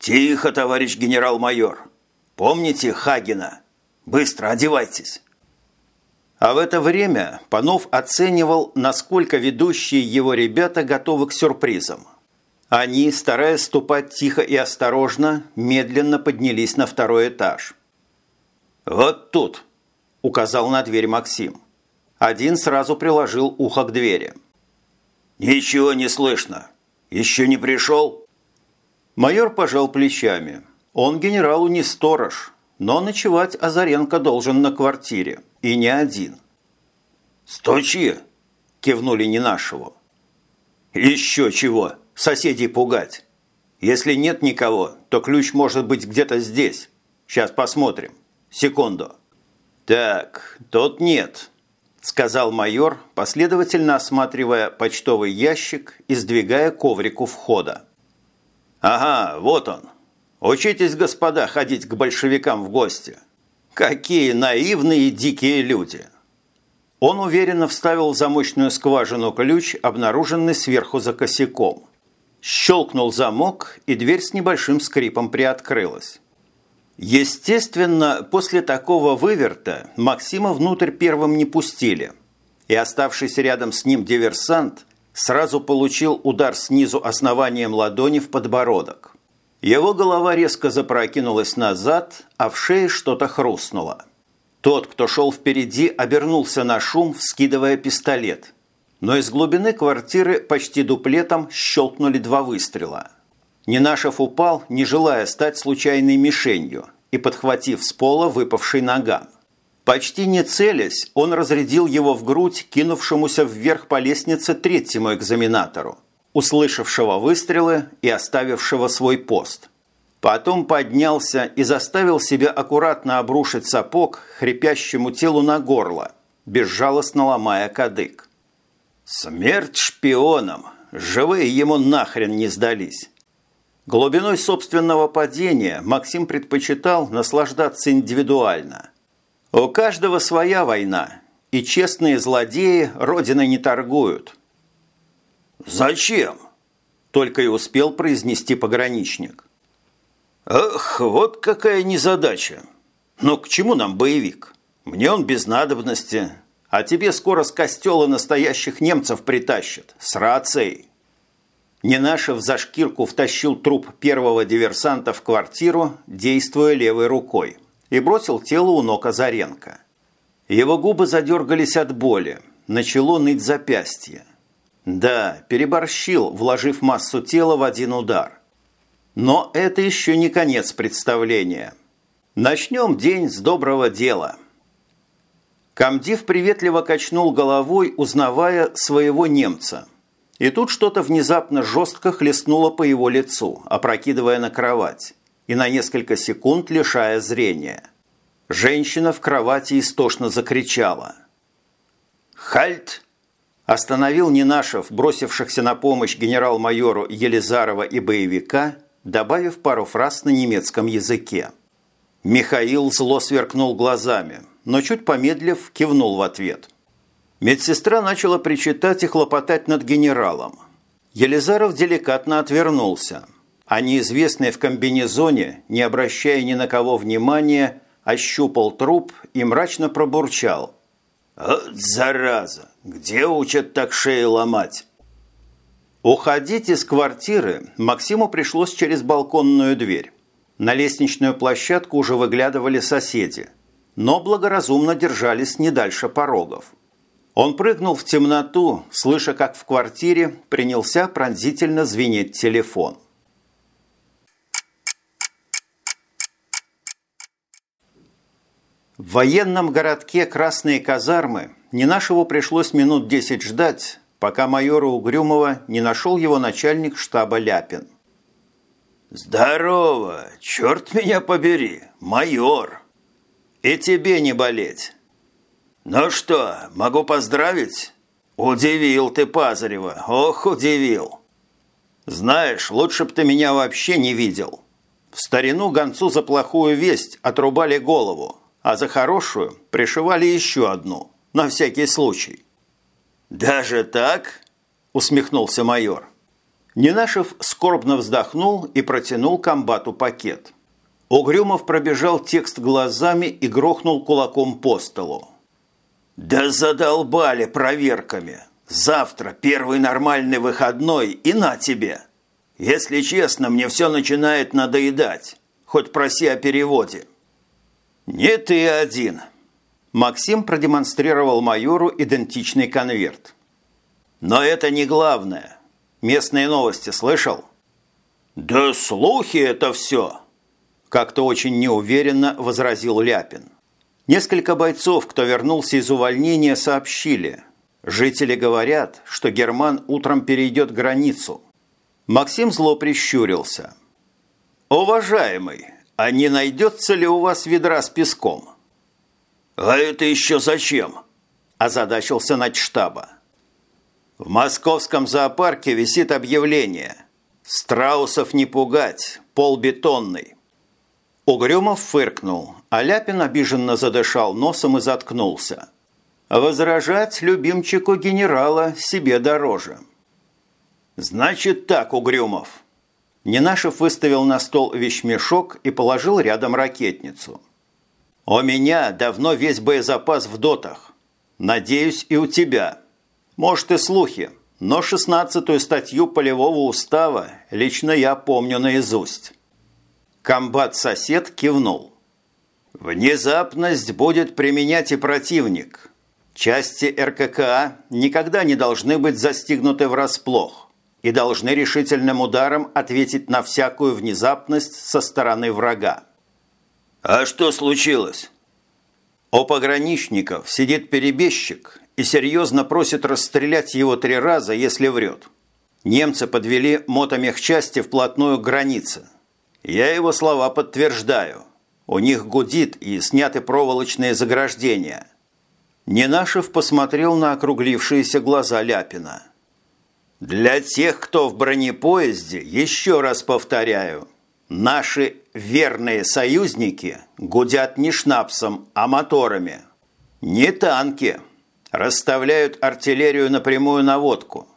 «Тихо, товарищ генерал-майор. Помните Хагена? Быстро одевайтесь». А в это время Панов оценивал, насколько ведущие его ребята готовы к сюрпризам. Они, стараясь ступать тихо и осторожно, медленно поднялись на второй этаж. «Вот тут», – указал на дверь Максим. Один сразу приложил ухо к двери. «Ничего не слышно. Еще не пришел?» Майор пожал плечами. Он генералу не сторож, но ночевать Азаренко должен на квартире, и не один. «Стучи!» – кивнули не нашего. «Еще чего! Соседей пугать! Если нет никого, то ключ может быть где-то здесь. Сейчас посмотрим. Секунду». «Так, тут нет», – сказал майор, последовательно осматривая почтовый ящик и сдвигая коврик у входа. «Ага, вот он. Учитесь, господа, ходить к большевикам в гости. Какие наивные дикие люди!» Он уверенно вставил замочную скважину ключ, обнаруженный сверху за косяком. Щелкнул замок, и дверь с небольшим скрипом приоткрылась. Естественно, после такого выверта Максима внутрь первым не пустили, и оставшийся рядом с ним диверсант сразу получил удар снизу основанием ладони в подбородок. Его голова резко запрокинулась назад, а в шее что-то хрустнуло. Тот, кто шел впереди, обернулся на шум, вскидывая пистолет. Но из глубины квартиры почти дуплетом щелкнули два выстрела. Ненашев упал, не желая стать случайной мишенью, и подхватив с пола выпавший наган. Почти не целясь, он разрядил его в грудь кинувшемуся вверх по лестнице третьему экзаменатору, услышавшего выстрелы и оставившего свой пост. Потом поднялся и заставил себя аккуратно обрушить сапог хрипящему телу на горло, безжалостно ломая кадык. Смерть шпионам! Живые ему нахрен не сдались. Глубиной собственного падения Максим предпочитал наслаждаться индивидуально – у каждого своя война, и честные злодеи родиной не торгуют. «Зачем?» – только и успел произнести пограничник. «Ах, вот какая незадача! Но к чему нам боевик? Мне он без надобности, а тебе скоро с костела настоящих немцев притащат, с рацией». Ненашев за шкирку втащил труп первого диверсанта в квартиру, действуя левой рукой – и бросил тело у ног Азаренко. Его губы задергались от боли, начало ныть запястье. Да, переборщил, вложив массу тела в один удар. Но это еще не конец представления. Начнем день с доброго дела. Камдив приветливо качнул головой, узнавая своего немца. И тут что-то внезапно жестко хлестнуло по его лицу, опрокидывая на кровать и на несколько секунд лишая зрения. Женщина в кровати истошно закричала. «Хальт!» Остановил Нинашев, бросившихся на помощь генерал-майору Елизарова и боевика, добавив пару фраз на немецком языке. Михаил зло сверкнул глазами, но чуть помедлив кивнул в ответ. Медсестра начала причитать и хлопотать над генералом. Елизаров деликатно отвернулся – а неизвестный в комбинезоне, не обращая ни на кого внимания, ощупал труп и мрачно пробурчал. «Вот зараза! Где учат так шеи ломать?» Уходить из квартиры Максиму пришлось через балконную дверь. На лестничную площадку уже выглядывали соседи, но благоразумно держались не дальше порогов. Он прыгнул в темноту, слыша, как в квартире принялся пронзительно звенеть телефон. В военном городке Красные казармы Ненашеву пришлось минут десять ждать, пока майора Угрюмова не нашел его начальник штаба Ляпин. «Здорово! Черт меня побери! Майор! И тебе не болеть! Ну что, могу поздравить? Удивил ты Пазарева! Ох, удивил! Знаешь, лучше б ты меня вообще не видел!» В старину гонцу за плохую весть отрубали голову, а за хорошую пришивали еще одну, на всякий случай». «Даже так?» – усмехнулся майор. Ненашев скорбно вздохнул и протянул комбату пакет. Угрюмов пробежал текст глазами и грохнул кулаком по столу. «Да задолбали проверками! Завтра первый нормальный выходной и на тебе! Если честно, мне все начинает надоедать. Хоть проси о переводе». «Не ты один!» Максим продемонстрировал майору идентичный конверт. «Но это не главное. Местные новости слышал?» «Да слухи это все!» Как-то очень неуверенно возразил Ляпин. Несколько бойцов, кто вернулся из увольнения, сообщили. Жители говорят, что Герман утром перейдет границу. Максим зло прищурился. «Уважаемый, а не найдется ли у вас ведра с песком?» «А это еще зачем?» – озадачился начштаба. «В московском зоопарке висит объявление. Страусов не пугать, пол бетонный. Угрюмов фыркнул, а Ляпин обиженно задышал носом и заткнулся. Возражать любимчику генерала себе дороже. «Значит так, Угрюмов». Ненашев выставил на стол вещмешок и положил рядом ракетницу. «У меня давно весь боезапас в дотах. Надеюсь, и у тебя. Может, и слухи, но шестнадцатую статью полевого устава лично я помню наизусть». Комбат-сосед кивнул. «Внезапность будет применять и противник. Части РККА никогда не должны быть застигнуты врасплох и должны решительным ударом ответить на всякую внезапность со стороны врага». «А что случилось?» У пограничников сидит перебежчик и серьезно просит расстрелять его три раза, если врет. Немцы подвели мотомехчасти вплотную к границе – я его слова подтверждаю. У них гудит и сняты проволочные заграждения. Ненашев посмотрел на округлившиеся глаза Ляпина. Для тех, кто в бронепоезде, еще раз повторяю, наши верные союзники гудят не шнапсом, а моторами. Не танки. Расставляют артиллерию на прямую наводку.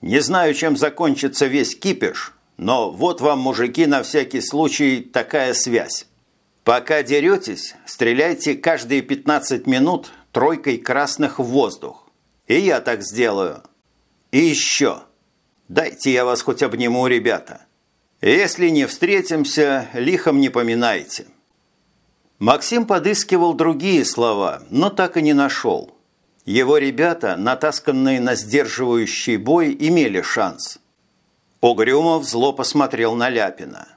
Не знаю, чем закончится весь кипиш, но вот вам, мужики, на всякий случай такая связь. Пока деретесь, стреляйте каждые 15 минут тройкой красных в воздух. И я так сделаю. И еще. Дайте я вас хоть обниму, ребята. Если не встретимся, лихом не поминайте. Максим подыскивал другие слова, но так и не нашел. Его ребята, натасканные на сдерживающий бой, имели шанс – Угрюмов зло посмотрел на Ляпина.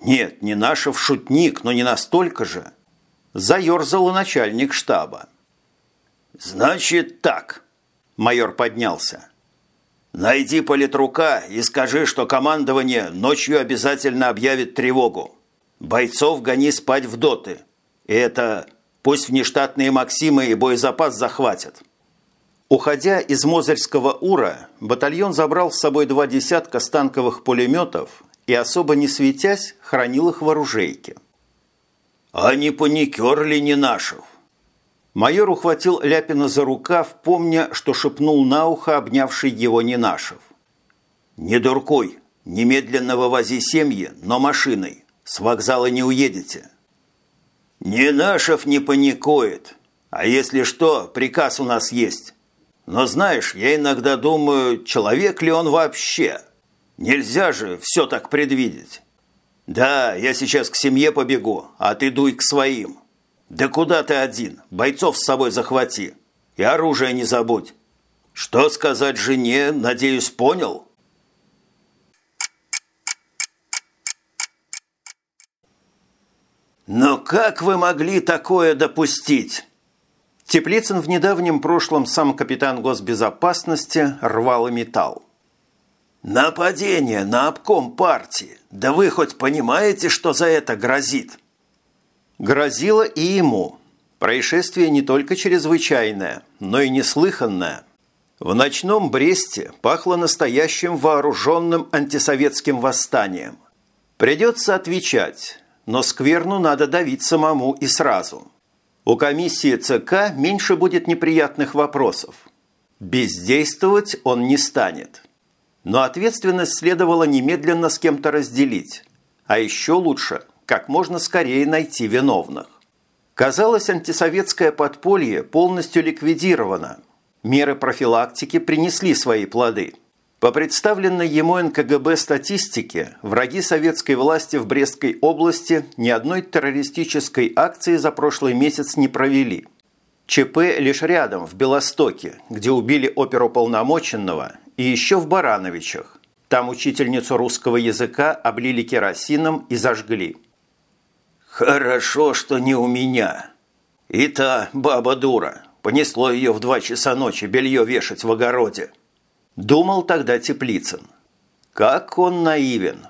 «Нет, не Нашев шутник, но не настолько же». Заерзал начальник штаба. «Значит так», – майор поднялся. «Найди политрука и скажи, что командование ночью обязательно объявит тревогу. Бойцов гони спать в доты. И это пусть внештатные Максимы и боезапас захватят. Уходя из Мозырского Ура, батальон забрал с собой два десятка станковых пулеметов и, особо не светясь, хранил их в оружейке. «А не паникер ли не нашев?» Майор ухватил Ляпина за рукав, помня, что шепнул на ухо обнявший его Ненашев. «Не дуркой, немедленно вывози семьи, но машиной. С вокзала не уедете». «Ненашев не паникует. А если что, приказ у нас есть. Но знаешь, я иногда думаю, человек ли он вообще? Нельзя же все так предвидеть. Да, я сейчас к семье побегу, а ты дуй к своим. Да куда ты один? Бойцов с собой захвати. И оружие не забудь. Что сказать жене, надеюсь, понял? Но как вы могли такое допустить? Теплицын в недавнем прошлом сам капитан госбезопасности рвал и металл. «Нападение на обком партии! Да вы хоть понимаете, что за это грозит?» Грозило и ему. Происшествие не только чрезвычайное, но и неслыханное. В ночном Бресте пахло настоящим вооруженным антисоветским восстанием. Придется отвечать, но скверну надо давить самому и сразу – У комиссии ЦК меньше будет неприятных вопросов. Бездействовать он не станет. Но ответственность следовало немедленно с кем-то разделить. А еще лучше, как можно скорее найти виновных. Казалось, антисоветское подполье полностью ликвидировано. Меры профилактики принесли свои плоды. По представленной ему НКГБ статистике, враги советской власти в Брестской области ни одной террористической акции за прошлый месяц не провели. ЧП лишь рядом, в Белостоке, где убили оперуполномоченного, и еще в Барановичах. Там учительницу русского языка облили керосином и зажгли. «Хорошо, что не у меня. И та баба дура. Понесло ее в два часа ночи белье вешать в огороде». Думал тогда Теплицын. Как он наивен.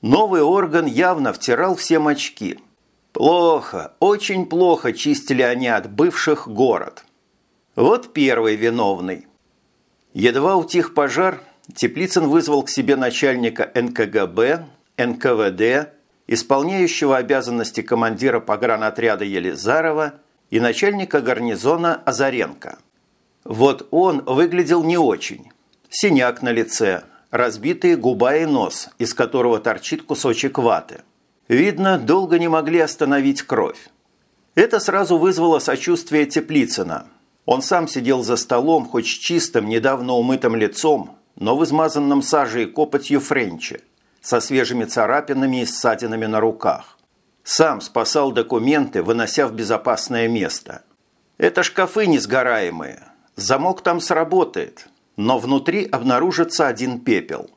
Новый орган явно втирал всем очки. Плохо, очень плохо чистили они от бывших город. Вот первый виновный. Едва утих пожар, Теплицын вызвал к себе начальника НКГБ, НКВД, исполняющего обязанности командира погранотряда Елизарова и начальника гарнизона Азаренко. Вот он выглядел не очень. Синяк на лице, разбитые губа и нос, из которого торчит кусочек ваты. Видно, долго не могли остановить кровь. Это сразу вызвало сочувствие Теплицына. Он сам сидел за столом, хоть с чистым, недавно умытым лицом, но в измазанном и копотью френче, со свежими царапинами и ссадинами на руках. Сам спасал документы, вынося в безопасное место. Это шкафы несгораемые. Замок там сработает, но внутри обнаружится один пепел.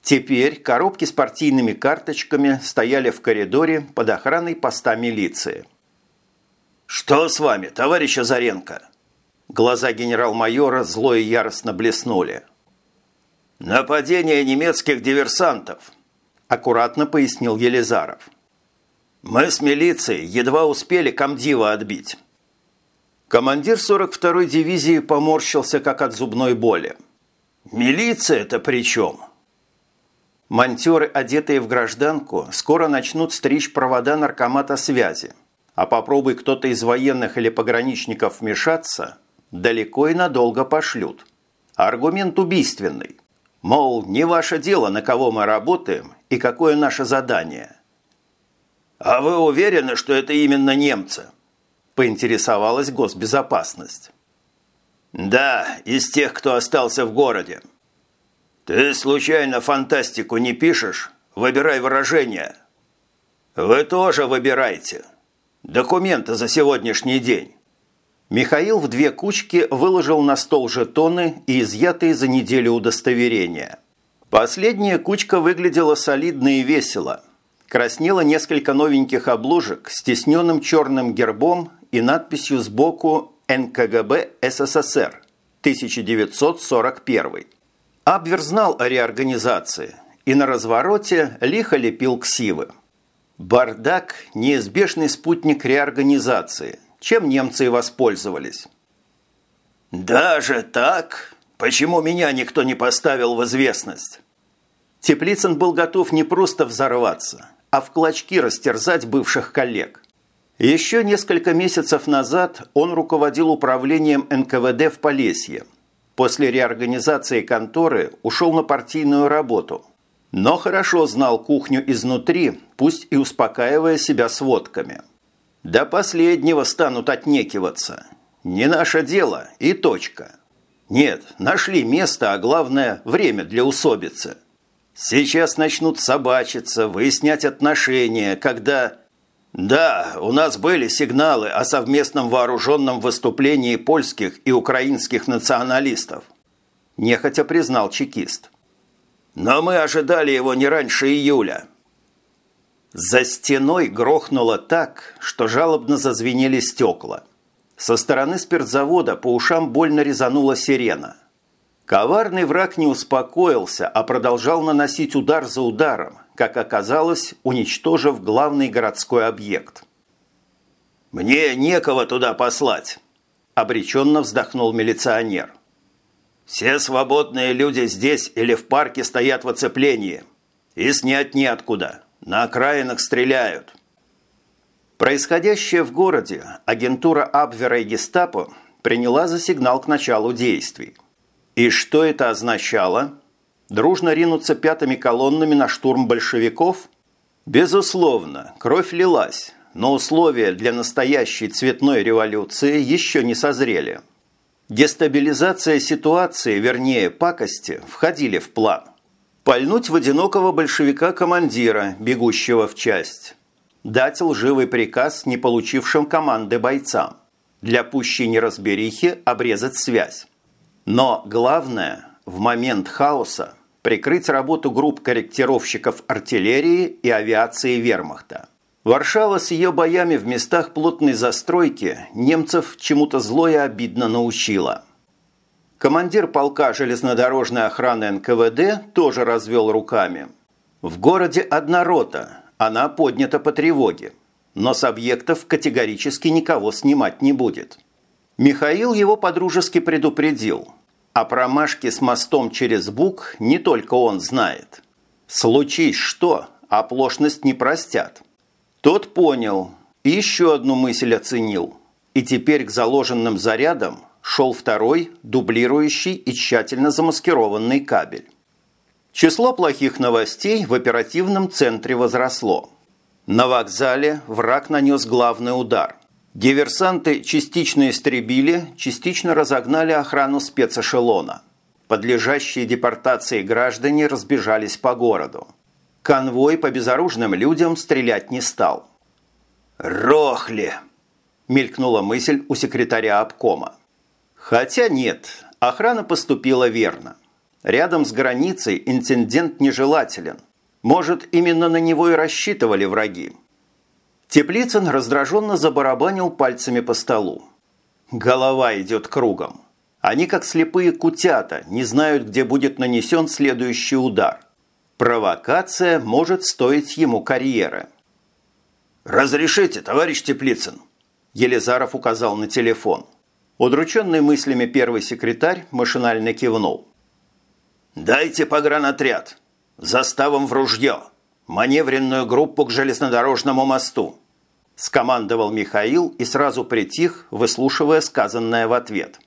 Теперь коробки с партийными карточками стояли в коридоре под охраной поста милиции. «Что с вами, товарищ Азаренко?» Глаза генерал-майора зло и яростно блеснули. «Нападение немецких диверсантов», – аккуратно пояснил Елизаров. «Мы с милицией едва успели комдива отбить. Командир 42-й дивизии поморщился, как от зубной боли. «Милиция-то при чем?» Монтеры, одетые в гражданку, скоро начнут стричь провода наркомата связи. А попробуй кто-то из военных или пограничников вмешаться, далеко и надолго пошлют. Аргумент убийственный. Мол, не ваше дело, на кого мы работаем и какое наше задание. «А вы уверены, что это именно немцы?» поинтересовалась госбезопасность. «Да, из тех, кто остался в городе. Ты случайно фантастику не пишешь? Выбирай выражение». «Вы тоже выбирайте. Документы за сегодняшний день». Михаил в две кучки выложил на стол жетоны и изъятые за неделю удостоверения. Последняя кучка выглядела солидно и весело. Краснело несколько новеньких обложек с тесненным черным гербом и надписью сбоку «НКГБ СССР, 1941». Абвер знал о реорганизации и на развороте лихо лепил ксивы. Бардак – неизбежный спутник реорганизации, чем немцы и воспользовались. «Даже так? Почему меня никто не поставил в известность?» Теплицын был готов не просто взорваться, а в клочки растерзать бывших коллег. Еще несколько месяцев назад он руководил управлением НКВД в Полесье. После реорганизации конторы ушел на партийную работу. Но хорошо знал кухню изнутри, пусть и успокаивая себя сводками. До последнего станут отнекиваться. Не наше дело и точка. Нет, нашли место, а главное – время для усобицы. Сейчас начнут собачиться, выяснять отношения, когда да, у нас были сигналы о совместном вооруженном выступлении польских и украинских националистов. Нехотя признал чекист. Но мы ожидали его не раньше июля. За стеной грохнуло так, что жалобно зазвенели стекла. Со стороны спиртзавода по ушам больно резанула сирена. Коварный враг не успокоился, а продолжал наносить удар за ударом, как оказалось, уничтожив главный городской объект. «Мне некого туда послать», – обреченно вздохнул милиционер. «Все свободные люди здесь или в парке стоят в оцеплении. И снять неоткуда. На окраинах стреляют». Происходящее в городе агентура Абвера и Гестапо приняла за сигнал к началу действий. И что это означало? Дружно ринуться пятыми колоннами на штурм большевиков? Безусловно, кровь лилась, но условия для настоящей цветной революции еще не созрели. Дестабилизация ситуации, вернее пакости, входили в план. Пальнуть в одинокого большевика-командира, бегущего в часть. Дать лживый приказ не получившим команды бойцам. Для пущей неразберихи обрезать связь. Но главное, в момент хаоса прикрыть работу групп корректировщиков артиллерии и авиации вермахта. Варшава с ее боями в местах плотной застройки немцев чему-то зло и обидно научила. Командир полка железнодорожной охраны НКВД тоже развел руками. В городе одна рота, она поднята по тревоге, но с объектов категорически никого снимать не будет. Михаил его подружески предупредил. О промашке с мостом через Буг не только он знает. Случись что, оплошность не простят. Тот понял и еще одну мысль оценил. И теперь к заложенным зарядам шел второй, дублирующий и тщательно замаскированный кабель. Число плохих новостей в оперативном центре возросло. На вокзале враг нанес главный удар. Диверсанты частично истребили, частично разогнали охрану спецэшелона. Подлежащие депортации граждане разбежались по городу. Конвой по безоружным людям стрелять не стал. «Рохли!» – мелькнула мысль у секретаря обкома. Хотя нет, охрана поступила верно. Рядом с границей инцидент нежелателен. Может, именно на него и рассчитывали враги. Теплицын раздраженно забарабанил пальцами по столу. Голова идет кругом. Они, как слепые кутята, не знают, где будет нанесен следующий удар. Провокация может стоить ему карьеры. «Разрешите, товарищ Теплицын?» Елизаров указал на телефон. Удрученный мыслями первый секретарь машинально кивнул. «Дайте погранотряд. Заставом в ружье. Маневренную группу к железнодорожному мосту», скомандовал Михаил и сразу притих, выслушивая сказанное в ответ.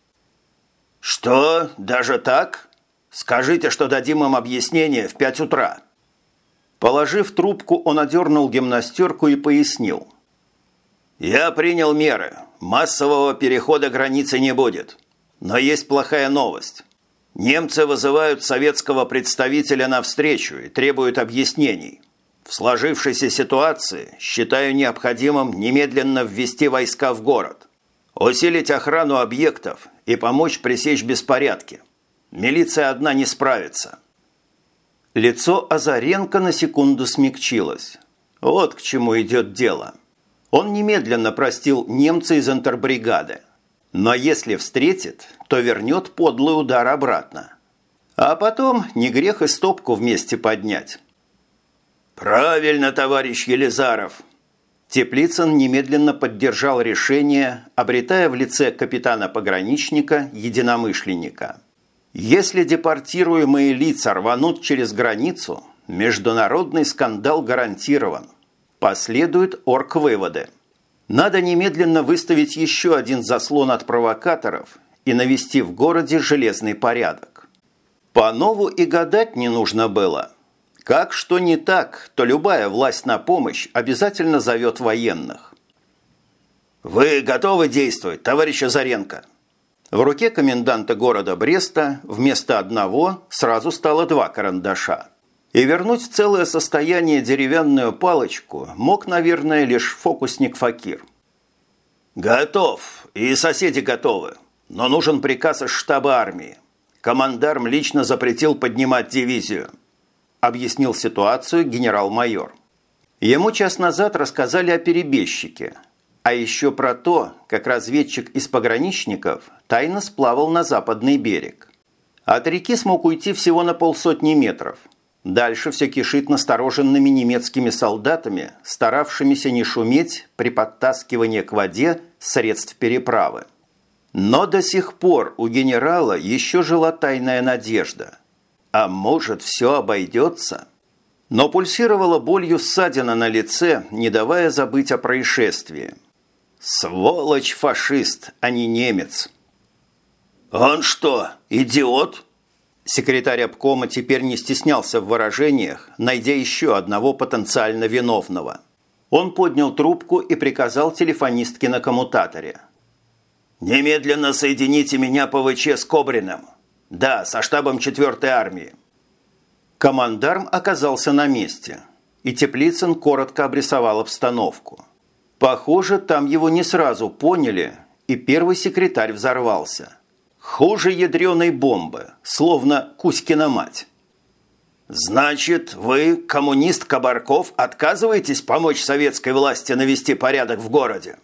«Что? Даже так?» Скажите, что дадим им объяснение в пять утра». Положив трубку, он одернул гимнастерку и пояснил. «Я принял меры. Массового перехода границы не будет. Но есть плохая новость. Немцы вызывают советского представителя на встречу и требуют объяснений. В сложившейся ситуации считаю необходимым немедленно ввести войска в город, усилить охрану объектов и помочь пресечь беспорядки. Милиция одна не справится». Лицо Азаренко на секунду смягчилось. Вот к чему идет дело. Он немедленно простил немца из интербригады. Но если встретит, то вернет подлый удар обратно. А потом не грех и стопку вместе поднять. «Правильно, товарищ Елизаров!» Теплицын немедленно поддержал решение, обретая в лице капитана-пограничника единомышленника – если депортируемые лица рванут через границу, международный скандал гарантирован. Последуют орг-выводы. Надо немедленно выставить еще один заслон от провокаторов и навести в городе железный порядок. По нову и гадать не нужно было. Как что не так, то любая власть на помощь обязательно зовет военных. «Вы готовы действовать, товарищ Азаренко?» В руке коменданта города Бреста вместо одного сразу стало два карандаша. И вернуть целое состояние деревянную палочку мог, наверное, лишь фокусник-факир. «Готов, и соседи готовы, но нужен приказ из штаба армии. Командарм лично запретил поднимать дивизию», объяснил ситуацию генерал-майор. Ему час назад рассказали о перебежчике – а еще про то, как разведчик из пограничников тайно сплавал на западный берег. От реки смог уйти всего на полсотни метров. Дальше все кишит настороженными немецкими солдатами, старавшимися не шуметь при подтаскивании к воде средств переправы. Но до сих пор у генерала еще жила тайная надежда. А может, все обойдется? Но пульсировала болью ссадина на лице, не давая забыть о происшествии. Сволочь-фашист, а не немец. «Он что, идиот?» Секретарь обкома теперь не стеснялся в выражениях, найдя еще одного потенциально виновного. Он поднял трубку и приказал телефонистке на коммутаторе. «Немедленно соедините меня по ВЧ с Кобриным. Да, со штабом 4-й армии». Командарм оказался на месте, и Теплицын коротко обрисовал обстановку. Похоже, там его не сразу поняли, и первый секретарь взорвался – Хуже ядреной бомбы, словно Кузькина мать. «Значит, вы, коммунист Кабарков, отказываетесь помочь советской власти навести порядок в городе?»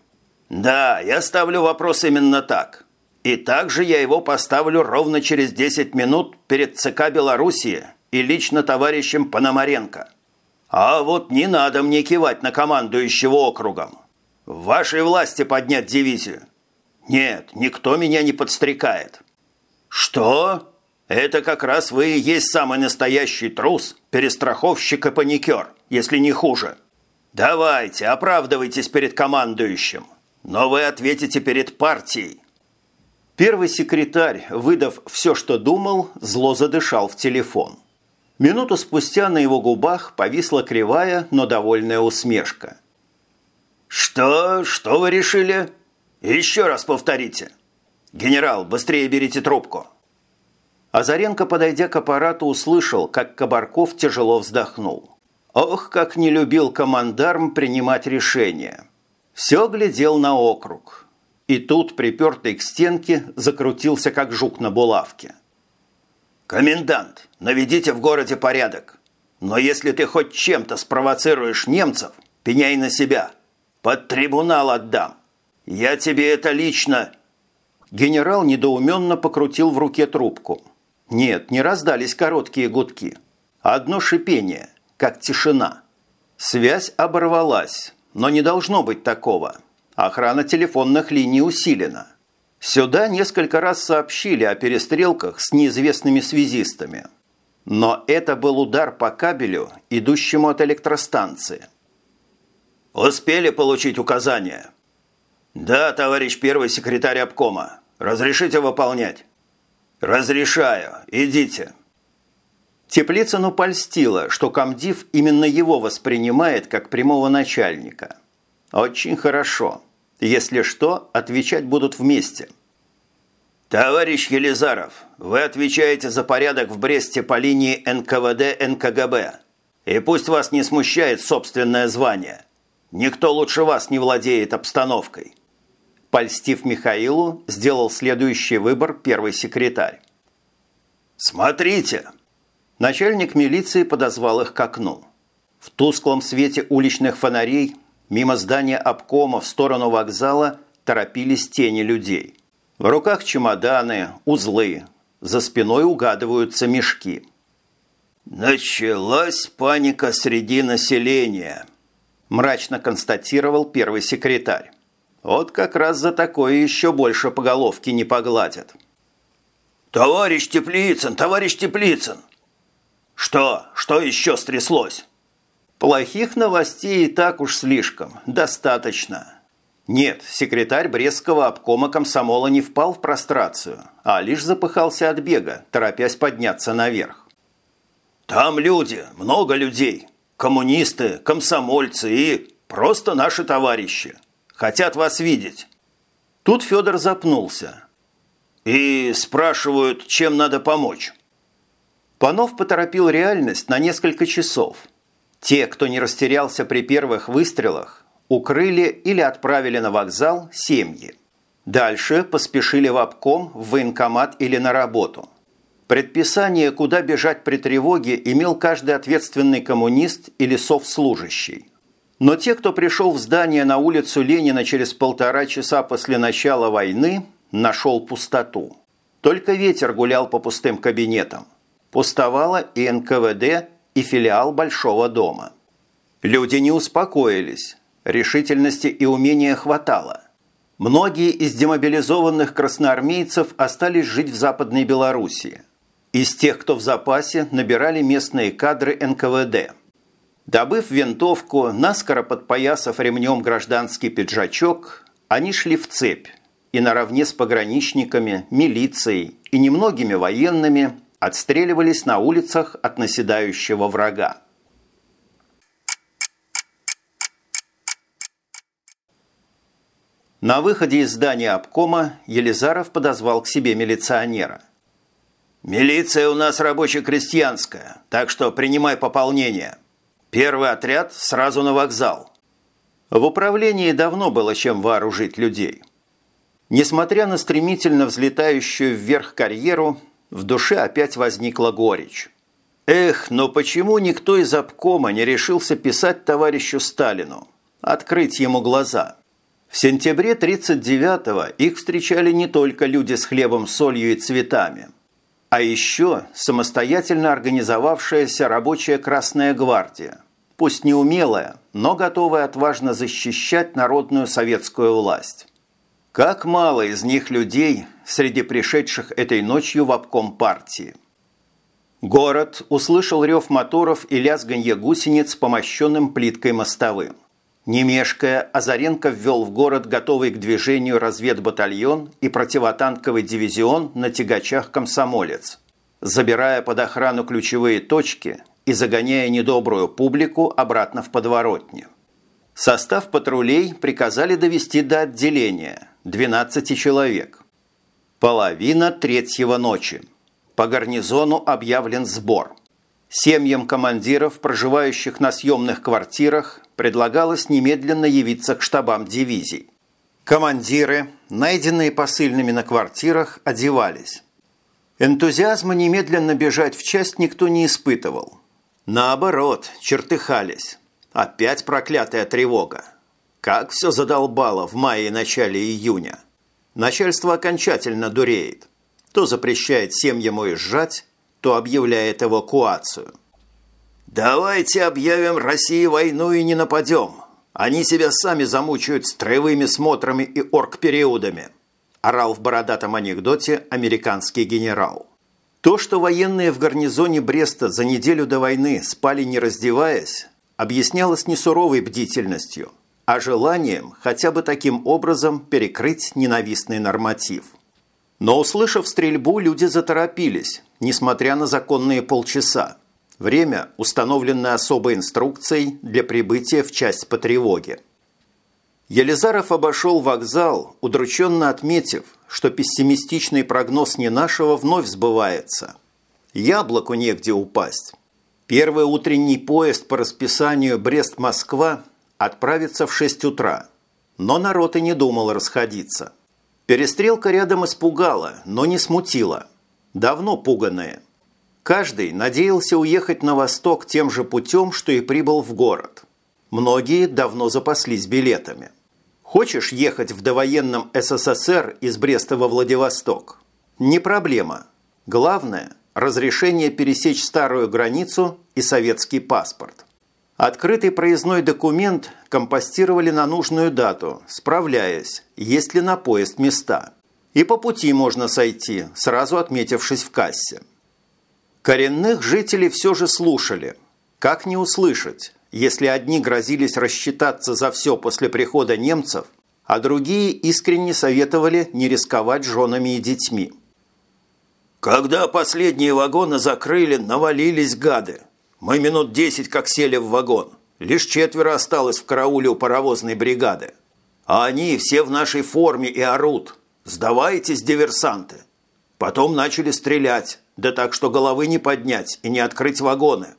«Да, я ставлю вопрос именно так. И также я его поставлю ровно через 10 минут перед ЦК Белоруссии и лично товарищем Пономаренко. А вот не надо мне кивать на командующего округом. В вашей власти поднять дивизию. Нет, никто меня не подстрекает. Что? Это как раз вы и есть самый настоящий трус, перестраховщик и паникер, если не хуже. Давайте, оправдывайтесь перед командующим. Но вы ответите перед партией. Первый секретарь, выдав все, что думал, зло задышал в телефон. Минуту спустя на его губах повисла кривая, но довольная усмешка. «Что? Что вы решили?» «Еще раз повторите. Генерал, быстрее берите трубку». Азаренко, подойдя к аппарату, услышал, как Кабарков тяжело вздохнул. Ох, как не любил командарм принимать решения. Все глядел на округ. И тут, припертый к стенке, закрутился, как жук на булавке. «Комендант, наведите в городе порядок. Но если ты хоть чем-то спровоцируешь немцев, пеняй на себя. Под трибунал отдам. «Я тебе это лично!» Генерал недоуменно покрутил в руке трубку. Нет, не раздались короткие гудки. Одно шипение, как тишина. Связь оборвалась, но не должно быть такого. Охрана телефонных линий усилена. Сюда несколько раз сообщили о перестрелках с неизвестными связистами. Но это был удар по кабелю, идущему от электростанции. «Успели получить указания?» «Да, товарищ первый секретарь обкома. Разрешите выполнять?» «Разрешаю. Идите». Теплицыну польстило, что комдив именно его воспринимает как прямого начальника. Очень хорошо. Если что, отвечать будут вместе. «Товарищ Елизаров, вы отвечаете за порядок в Бресте по линии НКВД-НКГБ. И пусть вас не смущает собственное звание. Никто лучше вас не владеет обстановкой». Польстив Михаилу, сделал следующий выбор первый секретарь. «Смотрите!» Начальник милиции подозвал их к окну. В тусклом свете уличных фонарей мимо здания обкома в сторону вокзала торопились тени людей. В руках чемоданы, узлы, за спиной угадываются мешки. «Началась паника среди населения», – мрачно констатировал первый секретарь. Вот как раз за такое еще больше по головке не погладят. «Товарищ Теплицын! Товарищ Теплицын!» «Что? Что еще стряслось?» «Плохих новостей и так уж слишком. Достаточно». Нет, секретарь Брестского обкома комсомола не впал в прострацию, а лишь запыхался от бега, торопясь подняться наверх. «Там люди, много людей. Коммунисты, комсомольцы и просто наши товарищи. Хотят вас видеть». Тут Федор запнулся. «И спрашивают, чем надо помочь». Панов поторопил реальность на несколько часов. Те, кто не растерялся при первых выстрелах, укрыли или отправили на вокзал семьи. Дальше поспешили в обком, в военкомат или на работу. Предписание, куда бежать при тревоге, имел каждый ответственный коммунист или совслужащий. Но те, кто пришел в здание на улицу Ленина через полтора часа после начала войны, нашел пустоту. Только ветер гулял по пустым кабинетам. Пустовало и НКВД, и филиал Большого дома. Люди не успокоились. Решительности и умения хватало. Многие из демобилизованных красноармейцев остались жить в Западной Белоруссии. Из тех, кто в запасе, набирали местные кадры НКВД – Добыв винтовку, наскоро подпоясав ремнем гражданский пиджачок, они шли в цепь и наравне с пограничниками, милицией и немногими военными отстреливались на улицах от наседающего врага. На выходе из здания обкома Елизаров подозвал к себе милиционера. «Милиция у нас рабоче-крестьянская, так что принимай пополнение. Первый отряд сразу на вокзал». В управлении давно было чем вооружить людей. Несмотря на стремительно взлетающую вверх карьеру, в душе опять возникла горечь. Эх, но почему никто из обкома не решился писать товарищу Сталину, открыть ему глаза? В сентябре 39-го их встречали не только люди с хлебом, солью и цветами, а еще самостоятельно организовавшаяся рабочая Красная Гвардия, пусть неумелая, но готовая отважно защищать народную советскую власть. Как мало из них людей среди пришедших этой ночью в обком партии. Город услышал рев моторов и лязганье гусениц по мощенным плиткой мостовым. Не мешкая, Азаренко ввел в город готовый к движению разведбатальон и противотанковый дивизион на тягачах «Комсомолец», забирая под охрану ключевые точки и загоняя недобрую публику обратно в подворотню. Состав патрулей приказали довести до отделения – 12 человек. Половина третьего ночи. По гарнизону объявлен сбор. Семьям командиров, проживающих на съемных квартирах, предлагалось немедленно явиться к штабам дивизий. Командиры, найденные посыльными на квартирах, одевались. Энтузиазма немедленно бежать в часть никто не испытывал. Наоборот, чертыхались. Опять проклятая тревога. Как все задолбало в мае и начале июня. Начальство окончательно дуреет. То запрещает семьям уезжать, то объявляет эвакуацию. «Давайте объявим России войну и не нападем. Они себя сами замучают строевыми смотрами и оргпериодами», орал в бородатом анекдоте американский генерал. То, что военные в гарнизоне Бреста за неделю до войны спали не раздеваясь, объяснялось не суровой бдительностью – а желанием хотя бы таким образом перекрыть ненавистный норматив. Но, услышав стрельбу, люди заторопились, несмотря на законные полчаса. Время, установленное особой инструкцией для прибытия в часть по тревоге. Елизаров обошел вокзал, удрученно отметив, что пессимистичный прогноз не нашего вновь сбывается. Яблоку негде упасть. Первый утренний поезд по расписанию Брест-Москва отправиться в 6 утра. Но народ и не думал расходиться. Перестрелка рядом испугала, но не смутила. Давно пуганные. Каждый надеялся уехать на восток тем же путем, что и прибыл в город. Многие давно запаслись билетами. Хочешь ехать в довоенном СССР из Бреста во Владивосток? Не проблема. Главное – разрешение пересечь старую границу и советский паспорт. Открытый проездной документ компостировали на нужную дату, справляясь, есть ли на поезд места. И по пути можно сойти, сразу отметившись в кассе. Коренных жителей все же слушали. Как не услышать, если одни грозились рассчитаться за все после прихода немцев, а другие искренне советовали не рисковать женами и детьми. «Когда последние вагоны закрыли, навалились гады», мы минут десять как сели в вагон. Лишь четверо осталось в карауле у паровозной бригады. А они все в нашей форме и орут. «Сдавайтесь, диверсанты!» Потом начали стрелять, да так, что головы не поднять и не открыть вагоны.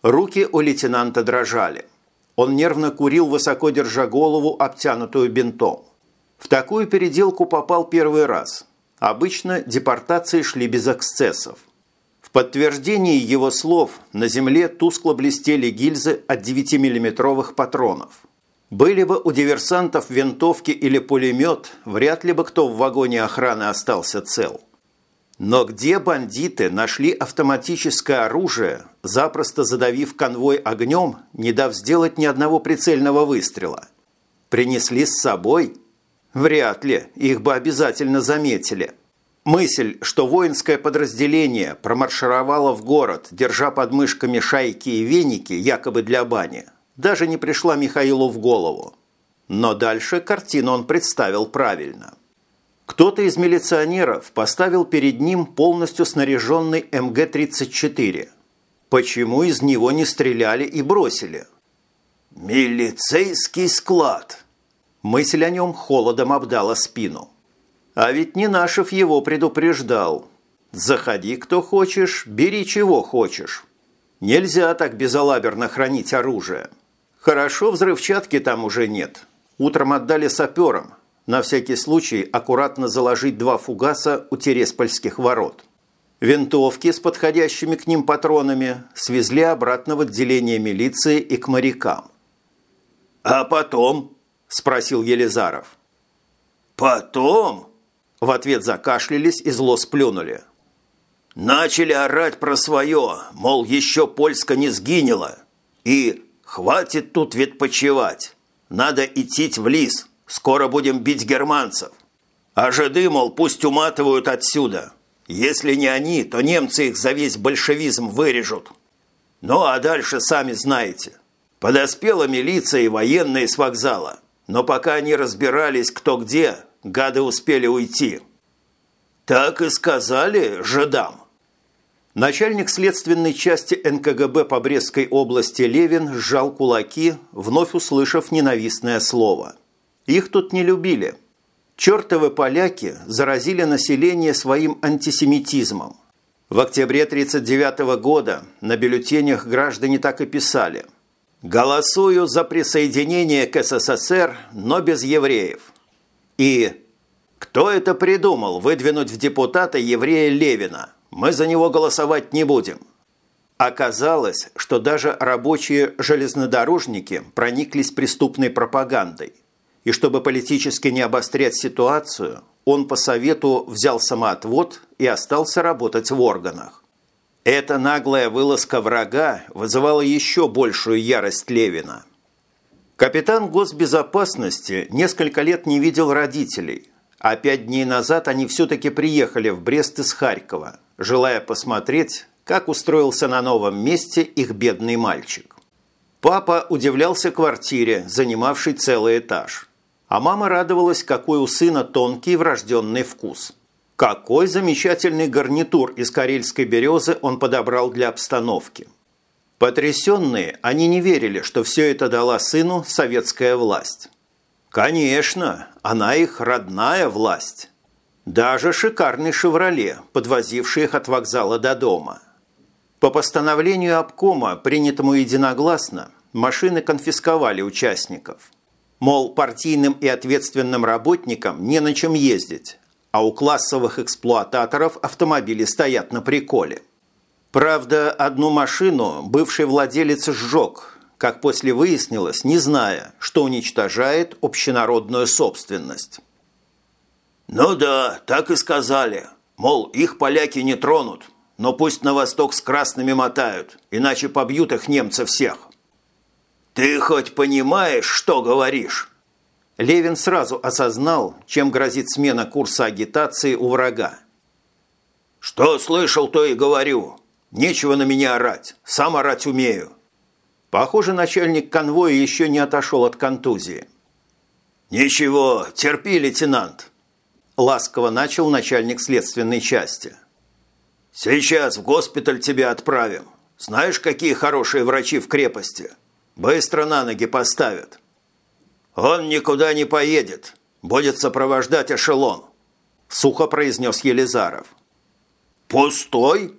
Руки у лейтенанта дрожали. Он нервно курил, высоко держа голову, обтянутую бинтом. В такую переделку попал первый раз. Обычно депортации шли без эксцессов. В подтверждении его слов на земле тускло блестели гильзы от 9-миллиметровых патронов. Были бы у диверсантов винтовки или пулемет, вряд ли бы кто в вагоне охраны остался цел. Но где бандиты нашли автоматическое оружие, запросто задавив конвой огнем, не дав сделать ни одного прицельного выстрела? Принесли с собой? Вряд ли, их бы обязательно заметили – Мысль, что воинское подразделение промаршировало в город, держа под мышками шайки и веники, якобы для бани, даже не пришла Михаилу в голову. Но дальше картину он представил правильно. Кто-то из милиционеров поставил перед ним полностью снаряженный МГ-34. Почему из него не стреляли и бросили? «Милицейский склад!» Мысль о нем холодом обдала спину. А ведь Нинашев его предупреждал. «Заходи, кто хочешь, бери чего хочешь. Нельзя так безалаберно хранить оружие. Хорошо, взрывчатки там уже нет. Утром отдали саперам, на всякий случай аккуратно заложить два фугаса у Тереспольских ворот. Винтовки с подходящими к ним патронами свезли обратно в отделение милиции и к морякам. «А потом?» – спросил Елизаров. «Потом?» – в ответ закашлялись и зло сплюнули. «Начали орать про свое, мол, еще Польска не сгинела. И хватит тут ведь почевать, надо идти в лис». Скоро будем бить германцев. А жиды, мол, пусть уматывают отсюда. Если не они, то немцы их за весь большевизм вырежут. Ну, а дальше сами знаете. Подоспела милиция и военные с вокзала. Но пока они разбирались, кто где, гады успели уйти. Так и сказали жидам. Начальник следственной части НКГБ по Брестской области Левин сжал кулаки, вновь услышав ненавистное слово – их тут не любили. Чертовы поляки заразили население своим антисемитизмом. В октябре 1939 года на бюллетенях граждане так и писали «Голосую за присоединение к СССР, но без евреев». И «Кто это придумал выдвинуть в депутата еврея Левина? Мы за него голосовать не будем». Оказалось, что даже рабочие железнодорожники прониклись преступной пропагандой – и чтобы политически не обострять ситуацию, он по совету взял самоотвод и остался работать в органах. Эта наглая вылазка врага вызывала еще большую ярость Левина. Капитан госбезопасности несколько лет не видел родителей, а пять дней назад они все-таки приехали в Брест из Харькова, желая посмотреть, как устроился на новом месте их бедный мальчик. Папа удивлялся квартире, занимавшей целый этаж – а мама радовалась, какой у сына тонкий врожденный вкус. Какой замечательный гарнитур из карельской березы он подобрал для обстановки. Потрясенные, они не верили, что все это дала сыну советская власть. Конечно, она их родная власть. Даже шикарный «Шевроле», подвозивший их от вокзала до дома. По постановлению обкома, принятому единогласно, машины конфисковали участников – Мол, партийным и ответственным работникам не на чем ездить, а у классовых эксплуататоров автомобили стоят на приколе. Правда, одну машину бывший владелец сжег, как после выяснилось, не зная, что уничтожает общенародную собственность. «Ну да, так и сказали. Мол, их поляки не тронут, но пусть на восток с красными мотают, иначе побьют их немцы всех». «Ты хоть понимаешь, что говоришь?» Левин сразу осознал, чем грозит смена курса агитации у врага. «Что слышал, то и говорю. Нечего на меня орать. Сам орать умею». Похоже, начальник конвоя еще не отошел от контузии. «Ничего, терпи, лейтенант», – ласково начал начальник следственной части. «Сейчас в госпиталь тебя отправим. Знаешь, какие хорошие врачи в крепости? Быстро на ноги поставят. Он никуда не поедет. Будет сопровождать эшелон. Сухо произнес Елизаров. Пустой?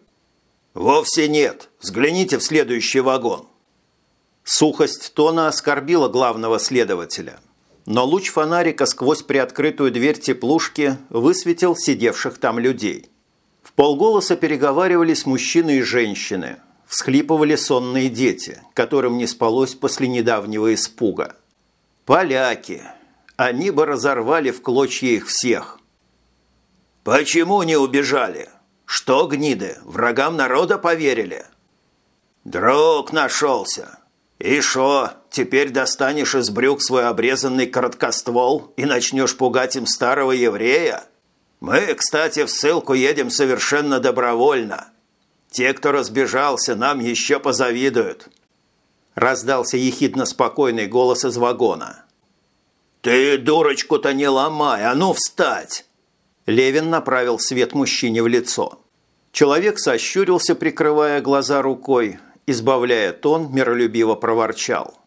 Вовсе нет. Взгляните в следующий вагон. Сухость тона оскорбила главного следователя. Но луч фонарика сквозь приоткрытую дверь теплушки высветил сидевших там людей. В полголоса переговаривались мужчины и женщины – всхлипывали сонные дети, которым не спалось после недавнего испуга. Поляки! Они бы разорвали в клочья их всех. «Почему не убежали? Что, гниды, врагам народа поверили?» «Друг нашелся. И шо, теперь достанешь из брюк свой обрезанный короткоствол и начнешь пугать им старого еврея?» Мы, кстати, в ссылку едем совершенно добровольно. Те, кто разбежался, нам еще позавидуют». Раздался ехидно спокойный голос из вагона. «Ты дурочку-то не ломай, а ну встать!» Левин направил свет мужчине в лицо. Человек сощурился, прикрывая глаза рукой, избавляя тон, миролюбиво проворчал.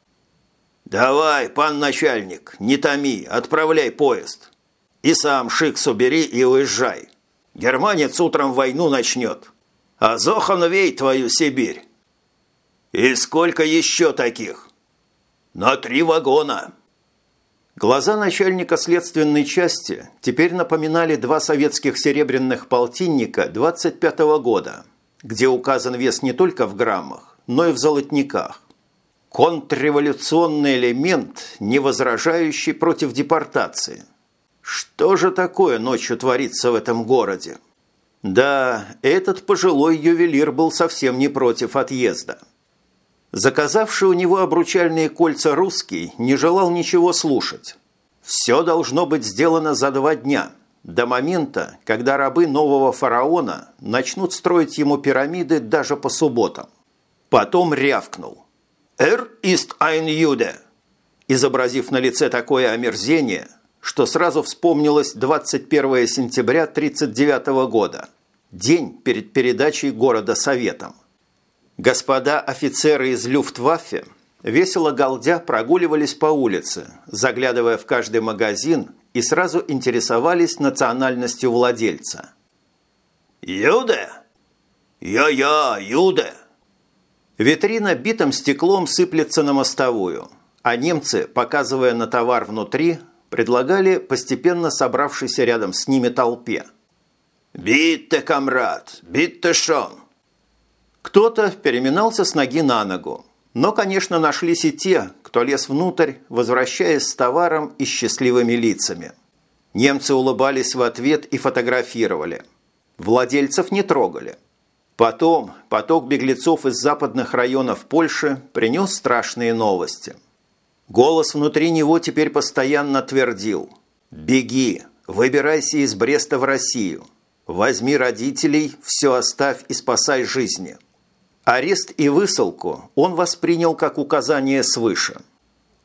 «Давай, пан начальник, не томи, отправляй поезд. И сам Шикс убери и уезжай. Германец утром войну начнет. А Зохан вей твою Сибирь. И сколько еще таких? На три вагона». Глаза начальника следственной части теперь напоминали два советских серебряных полтинника 25 -го года, где указан вес не только в граммах, но и в золотниках. Контрреволюционный элемент, не возражающий против депортации. Что же такое ночью творится в этом городе? Да, этот пожилой ювелир был совсем не против отъезда. Заказавший у него обручальные кольца русский не желал ничего слушать. Все должно быть сделано за два дня, до момента, когда рабы нового фараона начнут строить ему пирамиды даже по субботам. Потом рявкнул. «Эр ист ein Jude!» изобразив на лице такое омерзение, что сразу вспомнилось 21 сентября 1939 года, день перед передачей города Советам. Господа офицеры из Люфтваффе весело галдя прогуливались по улице, заглядывая в каждый магазин и сразу интересовались национальностью владельца. «Юде? Я-я, Юде!» Витрина битым стеклом сыплется на мостовую, а немцы, показывая на товар внутри, предлагали постепенно собравшейся рядом с ними толпе. «Битте, комрад! Битте шон!» Кто-то переминался с ноги на ногу. Но, конечно, нашлись и те, кто лез внутрь, возвращаясь с товаром и счастливыми лицами. Немцы улыбались в ответ и фотографировали. Владельцев не трогали. Потом поток беглецов из западных районов Польши принес страшные новости. Голос внутри него теперь постоянно твердил «Беги, выбирайся из Бреста в Россию, возьми родителей, все оставь и спасай жизни». Арест и высылку он воспринял как указание свыше.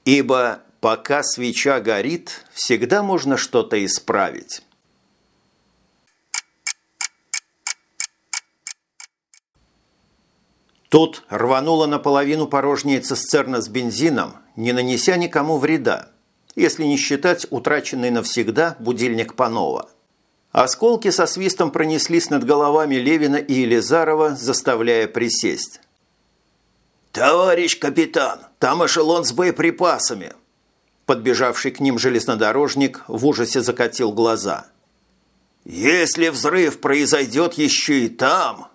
Ибо пока свеча горит, всегда можно что-то исправить. Тут рванула наполовину порожняя цистерна с бензином, не нанеся никому вреда, если не считать утраченный навсегда будильник Панова – Осколки со свистом пронеслись над головами Левина и Елизарова, заставляя присесть. «Товарищ капитан, там эшелон с боеприпасами!» Подбежавший к ним железнодорожник в ужасе закатил глаза. «Если взрыв произойдет еще и там...»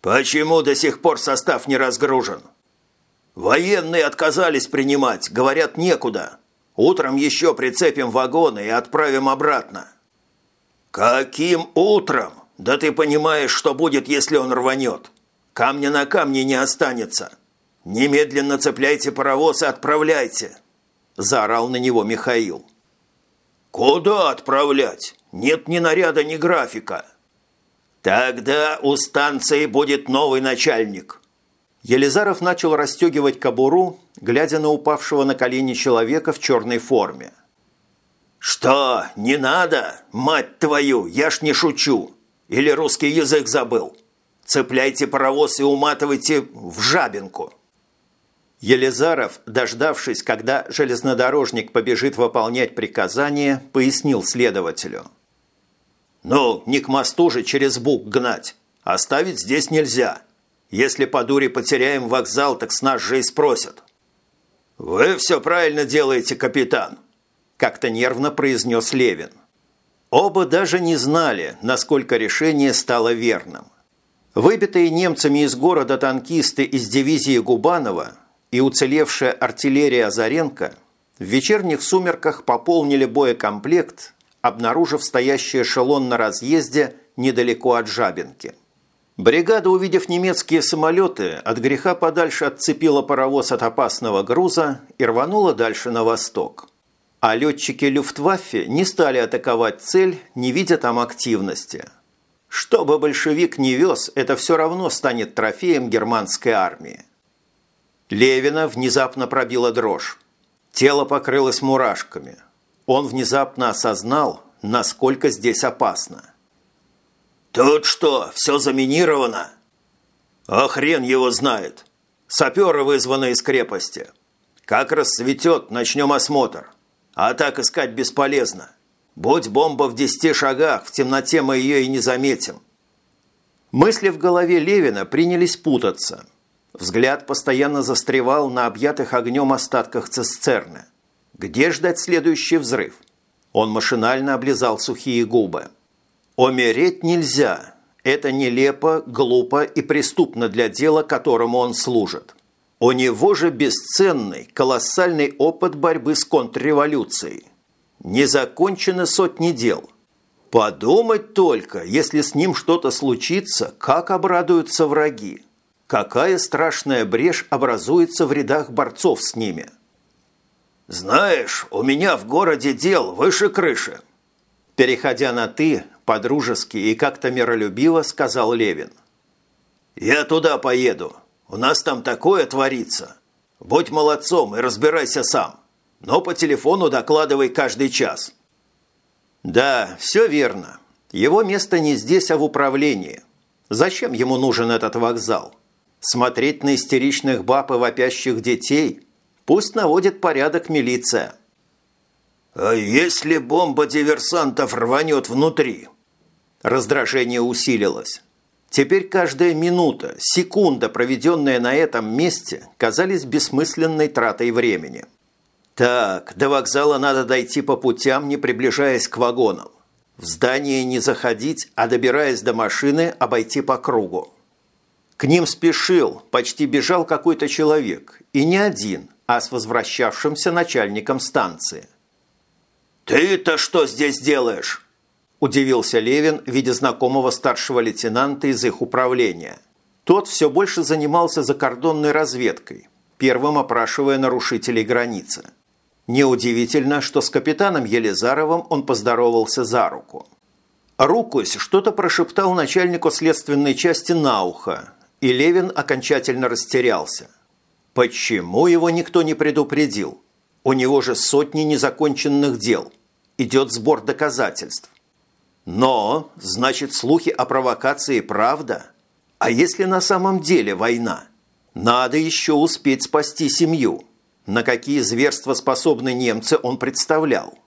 «Почему до сих пор состав не разгружен?» «Военные отказались принимать, говорят, некуда. Утром еще прицепим вагоны и отправим обратно». «Каким утром? Да ты понимаешь, что будет, если он рванет. Камня на камне не останется. Немедленно цепляйте паровоз и отправляйте!» Заорал на него Михаил. «Куда отправлять? Нет ни наряда, ни графика». «Тогда у станции будет новый начальник». Елизаров начал расстегивать кобуру, глядя на упавшего на колени человека в черной форме. «Что, не надо? Мать твою, я ж не шучу! Или русский язык забыл? Цепляйте паровоз и уматывайте в жабинку!» Елизаров, дождавшись, когда железнодорожник побежит выполнять приказание, пояснил следователю. «Ну, не к мосту же через Буг гнать. Оставить здесь нельзя. Если по дуре потеряем вокзал, так с нас же и спросят». «Вы все правильно делаете, капитан как-то нервно произнес Левин. Оба даже не знали, насколько решение стало верным. Выбитые немцами из города танкисты из дивизии Губанова и уцелевшая артиллерия Азаренко в вечерних сумерках пополнили боекомплект, обнаружив стоящий эшелон на разъезде недалеко от Жабинки. Бригада, увидев немецкие самолеты, от греха подальше отцепила паровоз от опасного груза и рванула дальше на восток. А летчики Люфтваффе не стали атаковать цель, не видя там активности. Что бы большевик не вез, это все равно станет трофеем германской армии. Левина внезапно пробила дрожь. Тело покрылось мурашками. Он внезапно осознал, насколько здесь опасно. «Тут что, все заминировано?» «А хрен его знает. Саперы вызваны из крепости. Как рассветет, начнем осмотр. А так искать бесполезно. Будь бомба в десяти шагах, в темноте мы ее и не заметим». Мысли в голове Левина принялись путаться. Взгляд постоянно застревал на объятых огнем остатках цистерны. Где ждать следующий взрыв? Он машинально облизал сухие губы. Умереть нельзя. Это нелепо, глупо и преступно для дела, которому он служит. У него же бесценный, колоссальный опыт борьбы с контрреволюцией. Не закончены сотни дел. Подумать только, если с ним что-то случится, как обрадуются враги. Какая страшная брешь образуется в рядах борцов с ними – «Знаешь, у меня в городе дел выше крыши». Переходя на «ты», по-дружески и как-то миролюбиво сказал Левин. «Я туда поеду. У нас там такое творится. Будь молодцом и разбирайся сам. Но по телефону докладывай каждый час». «Да, все верно. Его место не здесь, а в управлении. Зачем ему нужен этот вокзал? Смотреть на истеричных баб и вопящих детей – Пусть наводит порядок милиция. «А если бомба диверсантов рванет внутри?» Раздражение усилилось. Теперь каждая минута, секунда, проведенная на этом месте, казались бессмысленной тратой времени. Так, до вокзала надо дойти по путям, не приближаясь к вагонам. В здание не заходить, а добираясь до машины, обойти по кругу. К ним спешил, почти бежал какой-то человек. И не один, а с возвращавшимся начальником станции. «Ты-то что здесь делаешь?» – удивился Левин, видя знакомого старшего лейтенанта из их управления. Тот все больше занимался закордонной разведкой, первым опрашивая нарушителей границы. Неудивительно, что с капитаном Елизаровым он поздоровался за руку. Рукусь что-то прошептал начальнику следственной части на ухо, и Левин окончательно растерялся – Почему его никто не предупредил? У него же сотни незаконченных дел. Идет сбор доказательств. Но, значит, слухи о провокации правда? А если на самом деле война? Надо еще успеть спасти семью. На какие зверства способны немцы он представлял.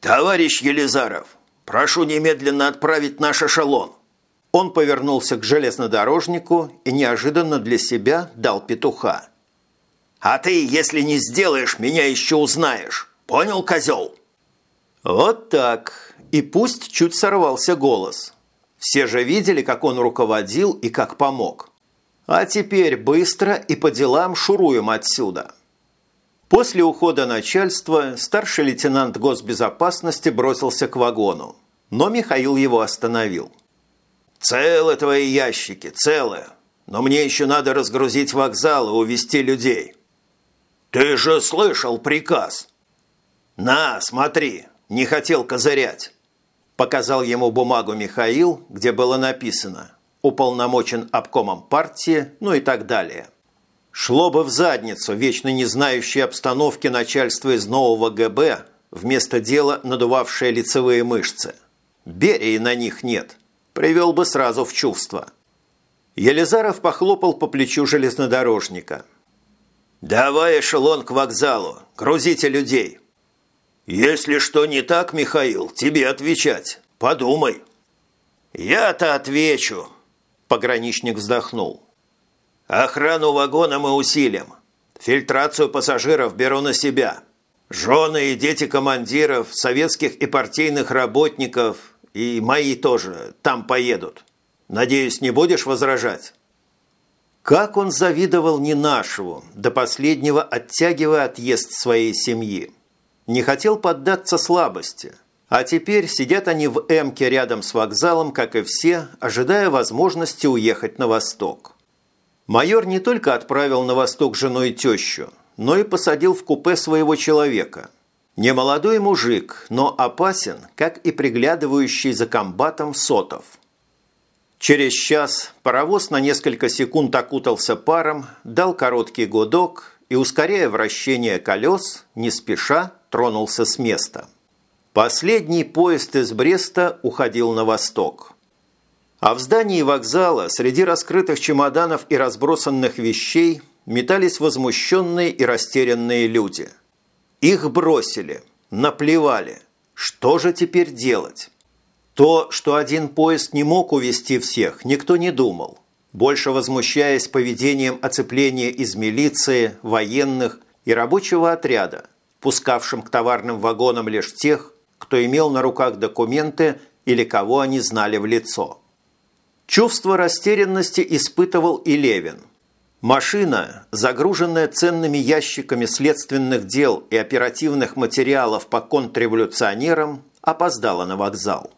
«Товарищ Елизаров, прошу немедленно отправить наш эшелон». Он повернулся к железнодорожнику и неожиданно для себя дал петуха. «А ты, если не сделаешь, меня еще узнаешь. Понял, козел?» Вот так. И пусть чуть сорвался голос. Все же видели, как он руководил и как помог. А теперь быстро и по делам шуруем отсюда. После ухода начальства старший лейтенант госбезопасности бросился к вагону. Но Михаил его остановил. «Целы твои ящики, целые. Но мне еще надо разгрузить вокзал и увезти людей». «Ты же слышал приказ!» «На, смотри, не хотел козырять!» Показал ему бумагу Михаил, где было написано «Уполномочен обкомом партии», ну и так далее. Шло бы в задницу, вечно не знающее обстановки начальство из нового ГБ, вместо дела надувавшее лицевые мышцы. Берии на них нет – привел бы сразу в чувство. Елизаров похлопал по плечу железнодорожника. «Давай эшелон к вокзалу, грузите людей». «Если что не так, Михаил, тебе отвечать. Подумай». «Я-то отвечу», – пограничник вздохнул. «Охрану вагона мы усилим. Фильтрацию пассажиров беру на себя. Жены и дети командиров, советских и партийных работников, и мои тоже там поедут. Надеюсь, не будешь возражать?» Как он завидовал Нинашеву, до последнего оттягивая отъезд своей семьи. Не хотел поддаться слабости. А теперь сидят они в Эмке рядом с вокзалом, как и все, ожидая возможности уехать на восток. Майор не только отправил на восток жену и тещу, но и посадил в купе своего человека. Немолодой мужик, но опасен, как и приглядывающий за комбатом сотов. Через час паровоз на несколько секунд окутался паром, дал короткий гудок и, ускоряя вращение колес, не спеша тронулся с места. Последний поезд из Бреста уходил на восток. А в здании вокзала среди раскрытых чемоданов и разбросанных вещей метались возмущенные и растерянные люди. Их бросили, наплевали. Что же теперь делать? То, что один поезд не мог увезти всех, никто не думал, больше возмущаясь поведением оцепления из милиции, военных и рабочего отряда, пускавшим к товарным вагонам лишь тех, кто имел на руках документы или кого они знали в лицо. Чувство растерянности испытывал и Левин. Машина, загруженная ценными ящиками следственных дел и оперативных материалов по контрреволюционерам, опоздала на вокзал.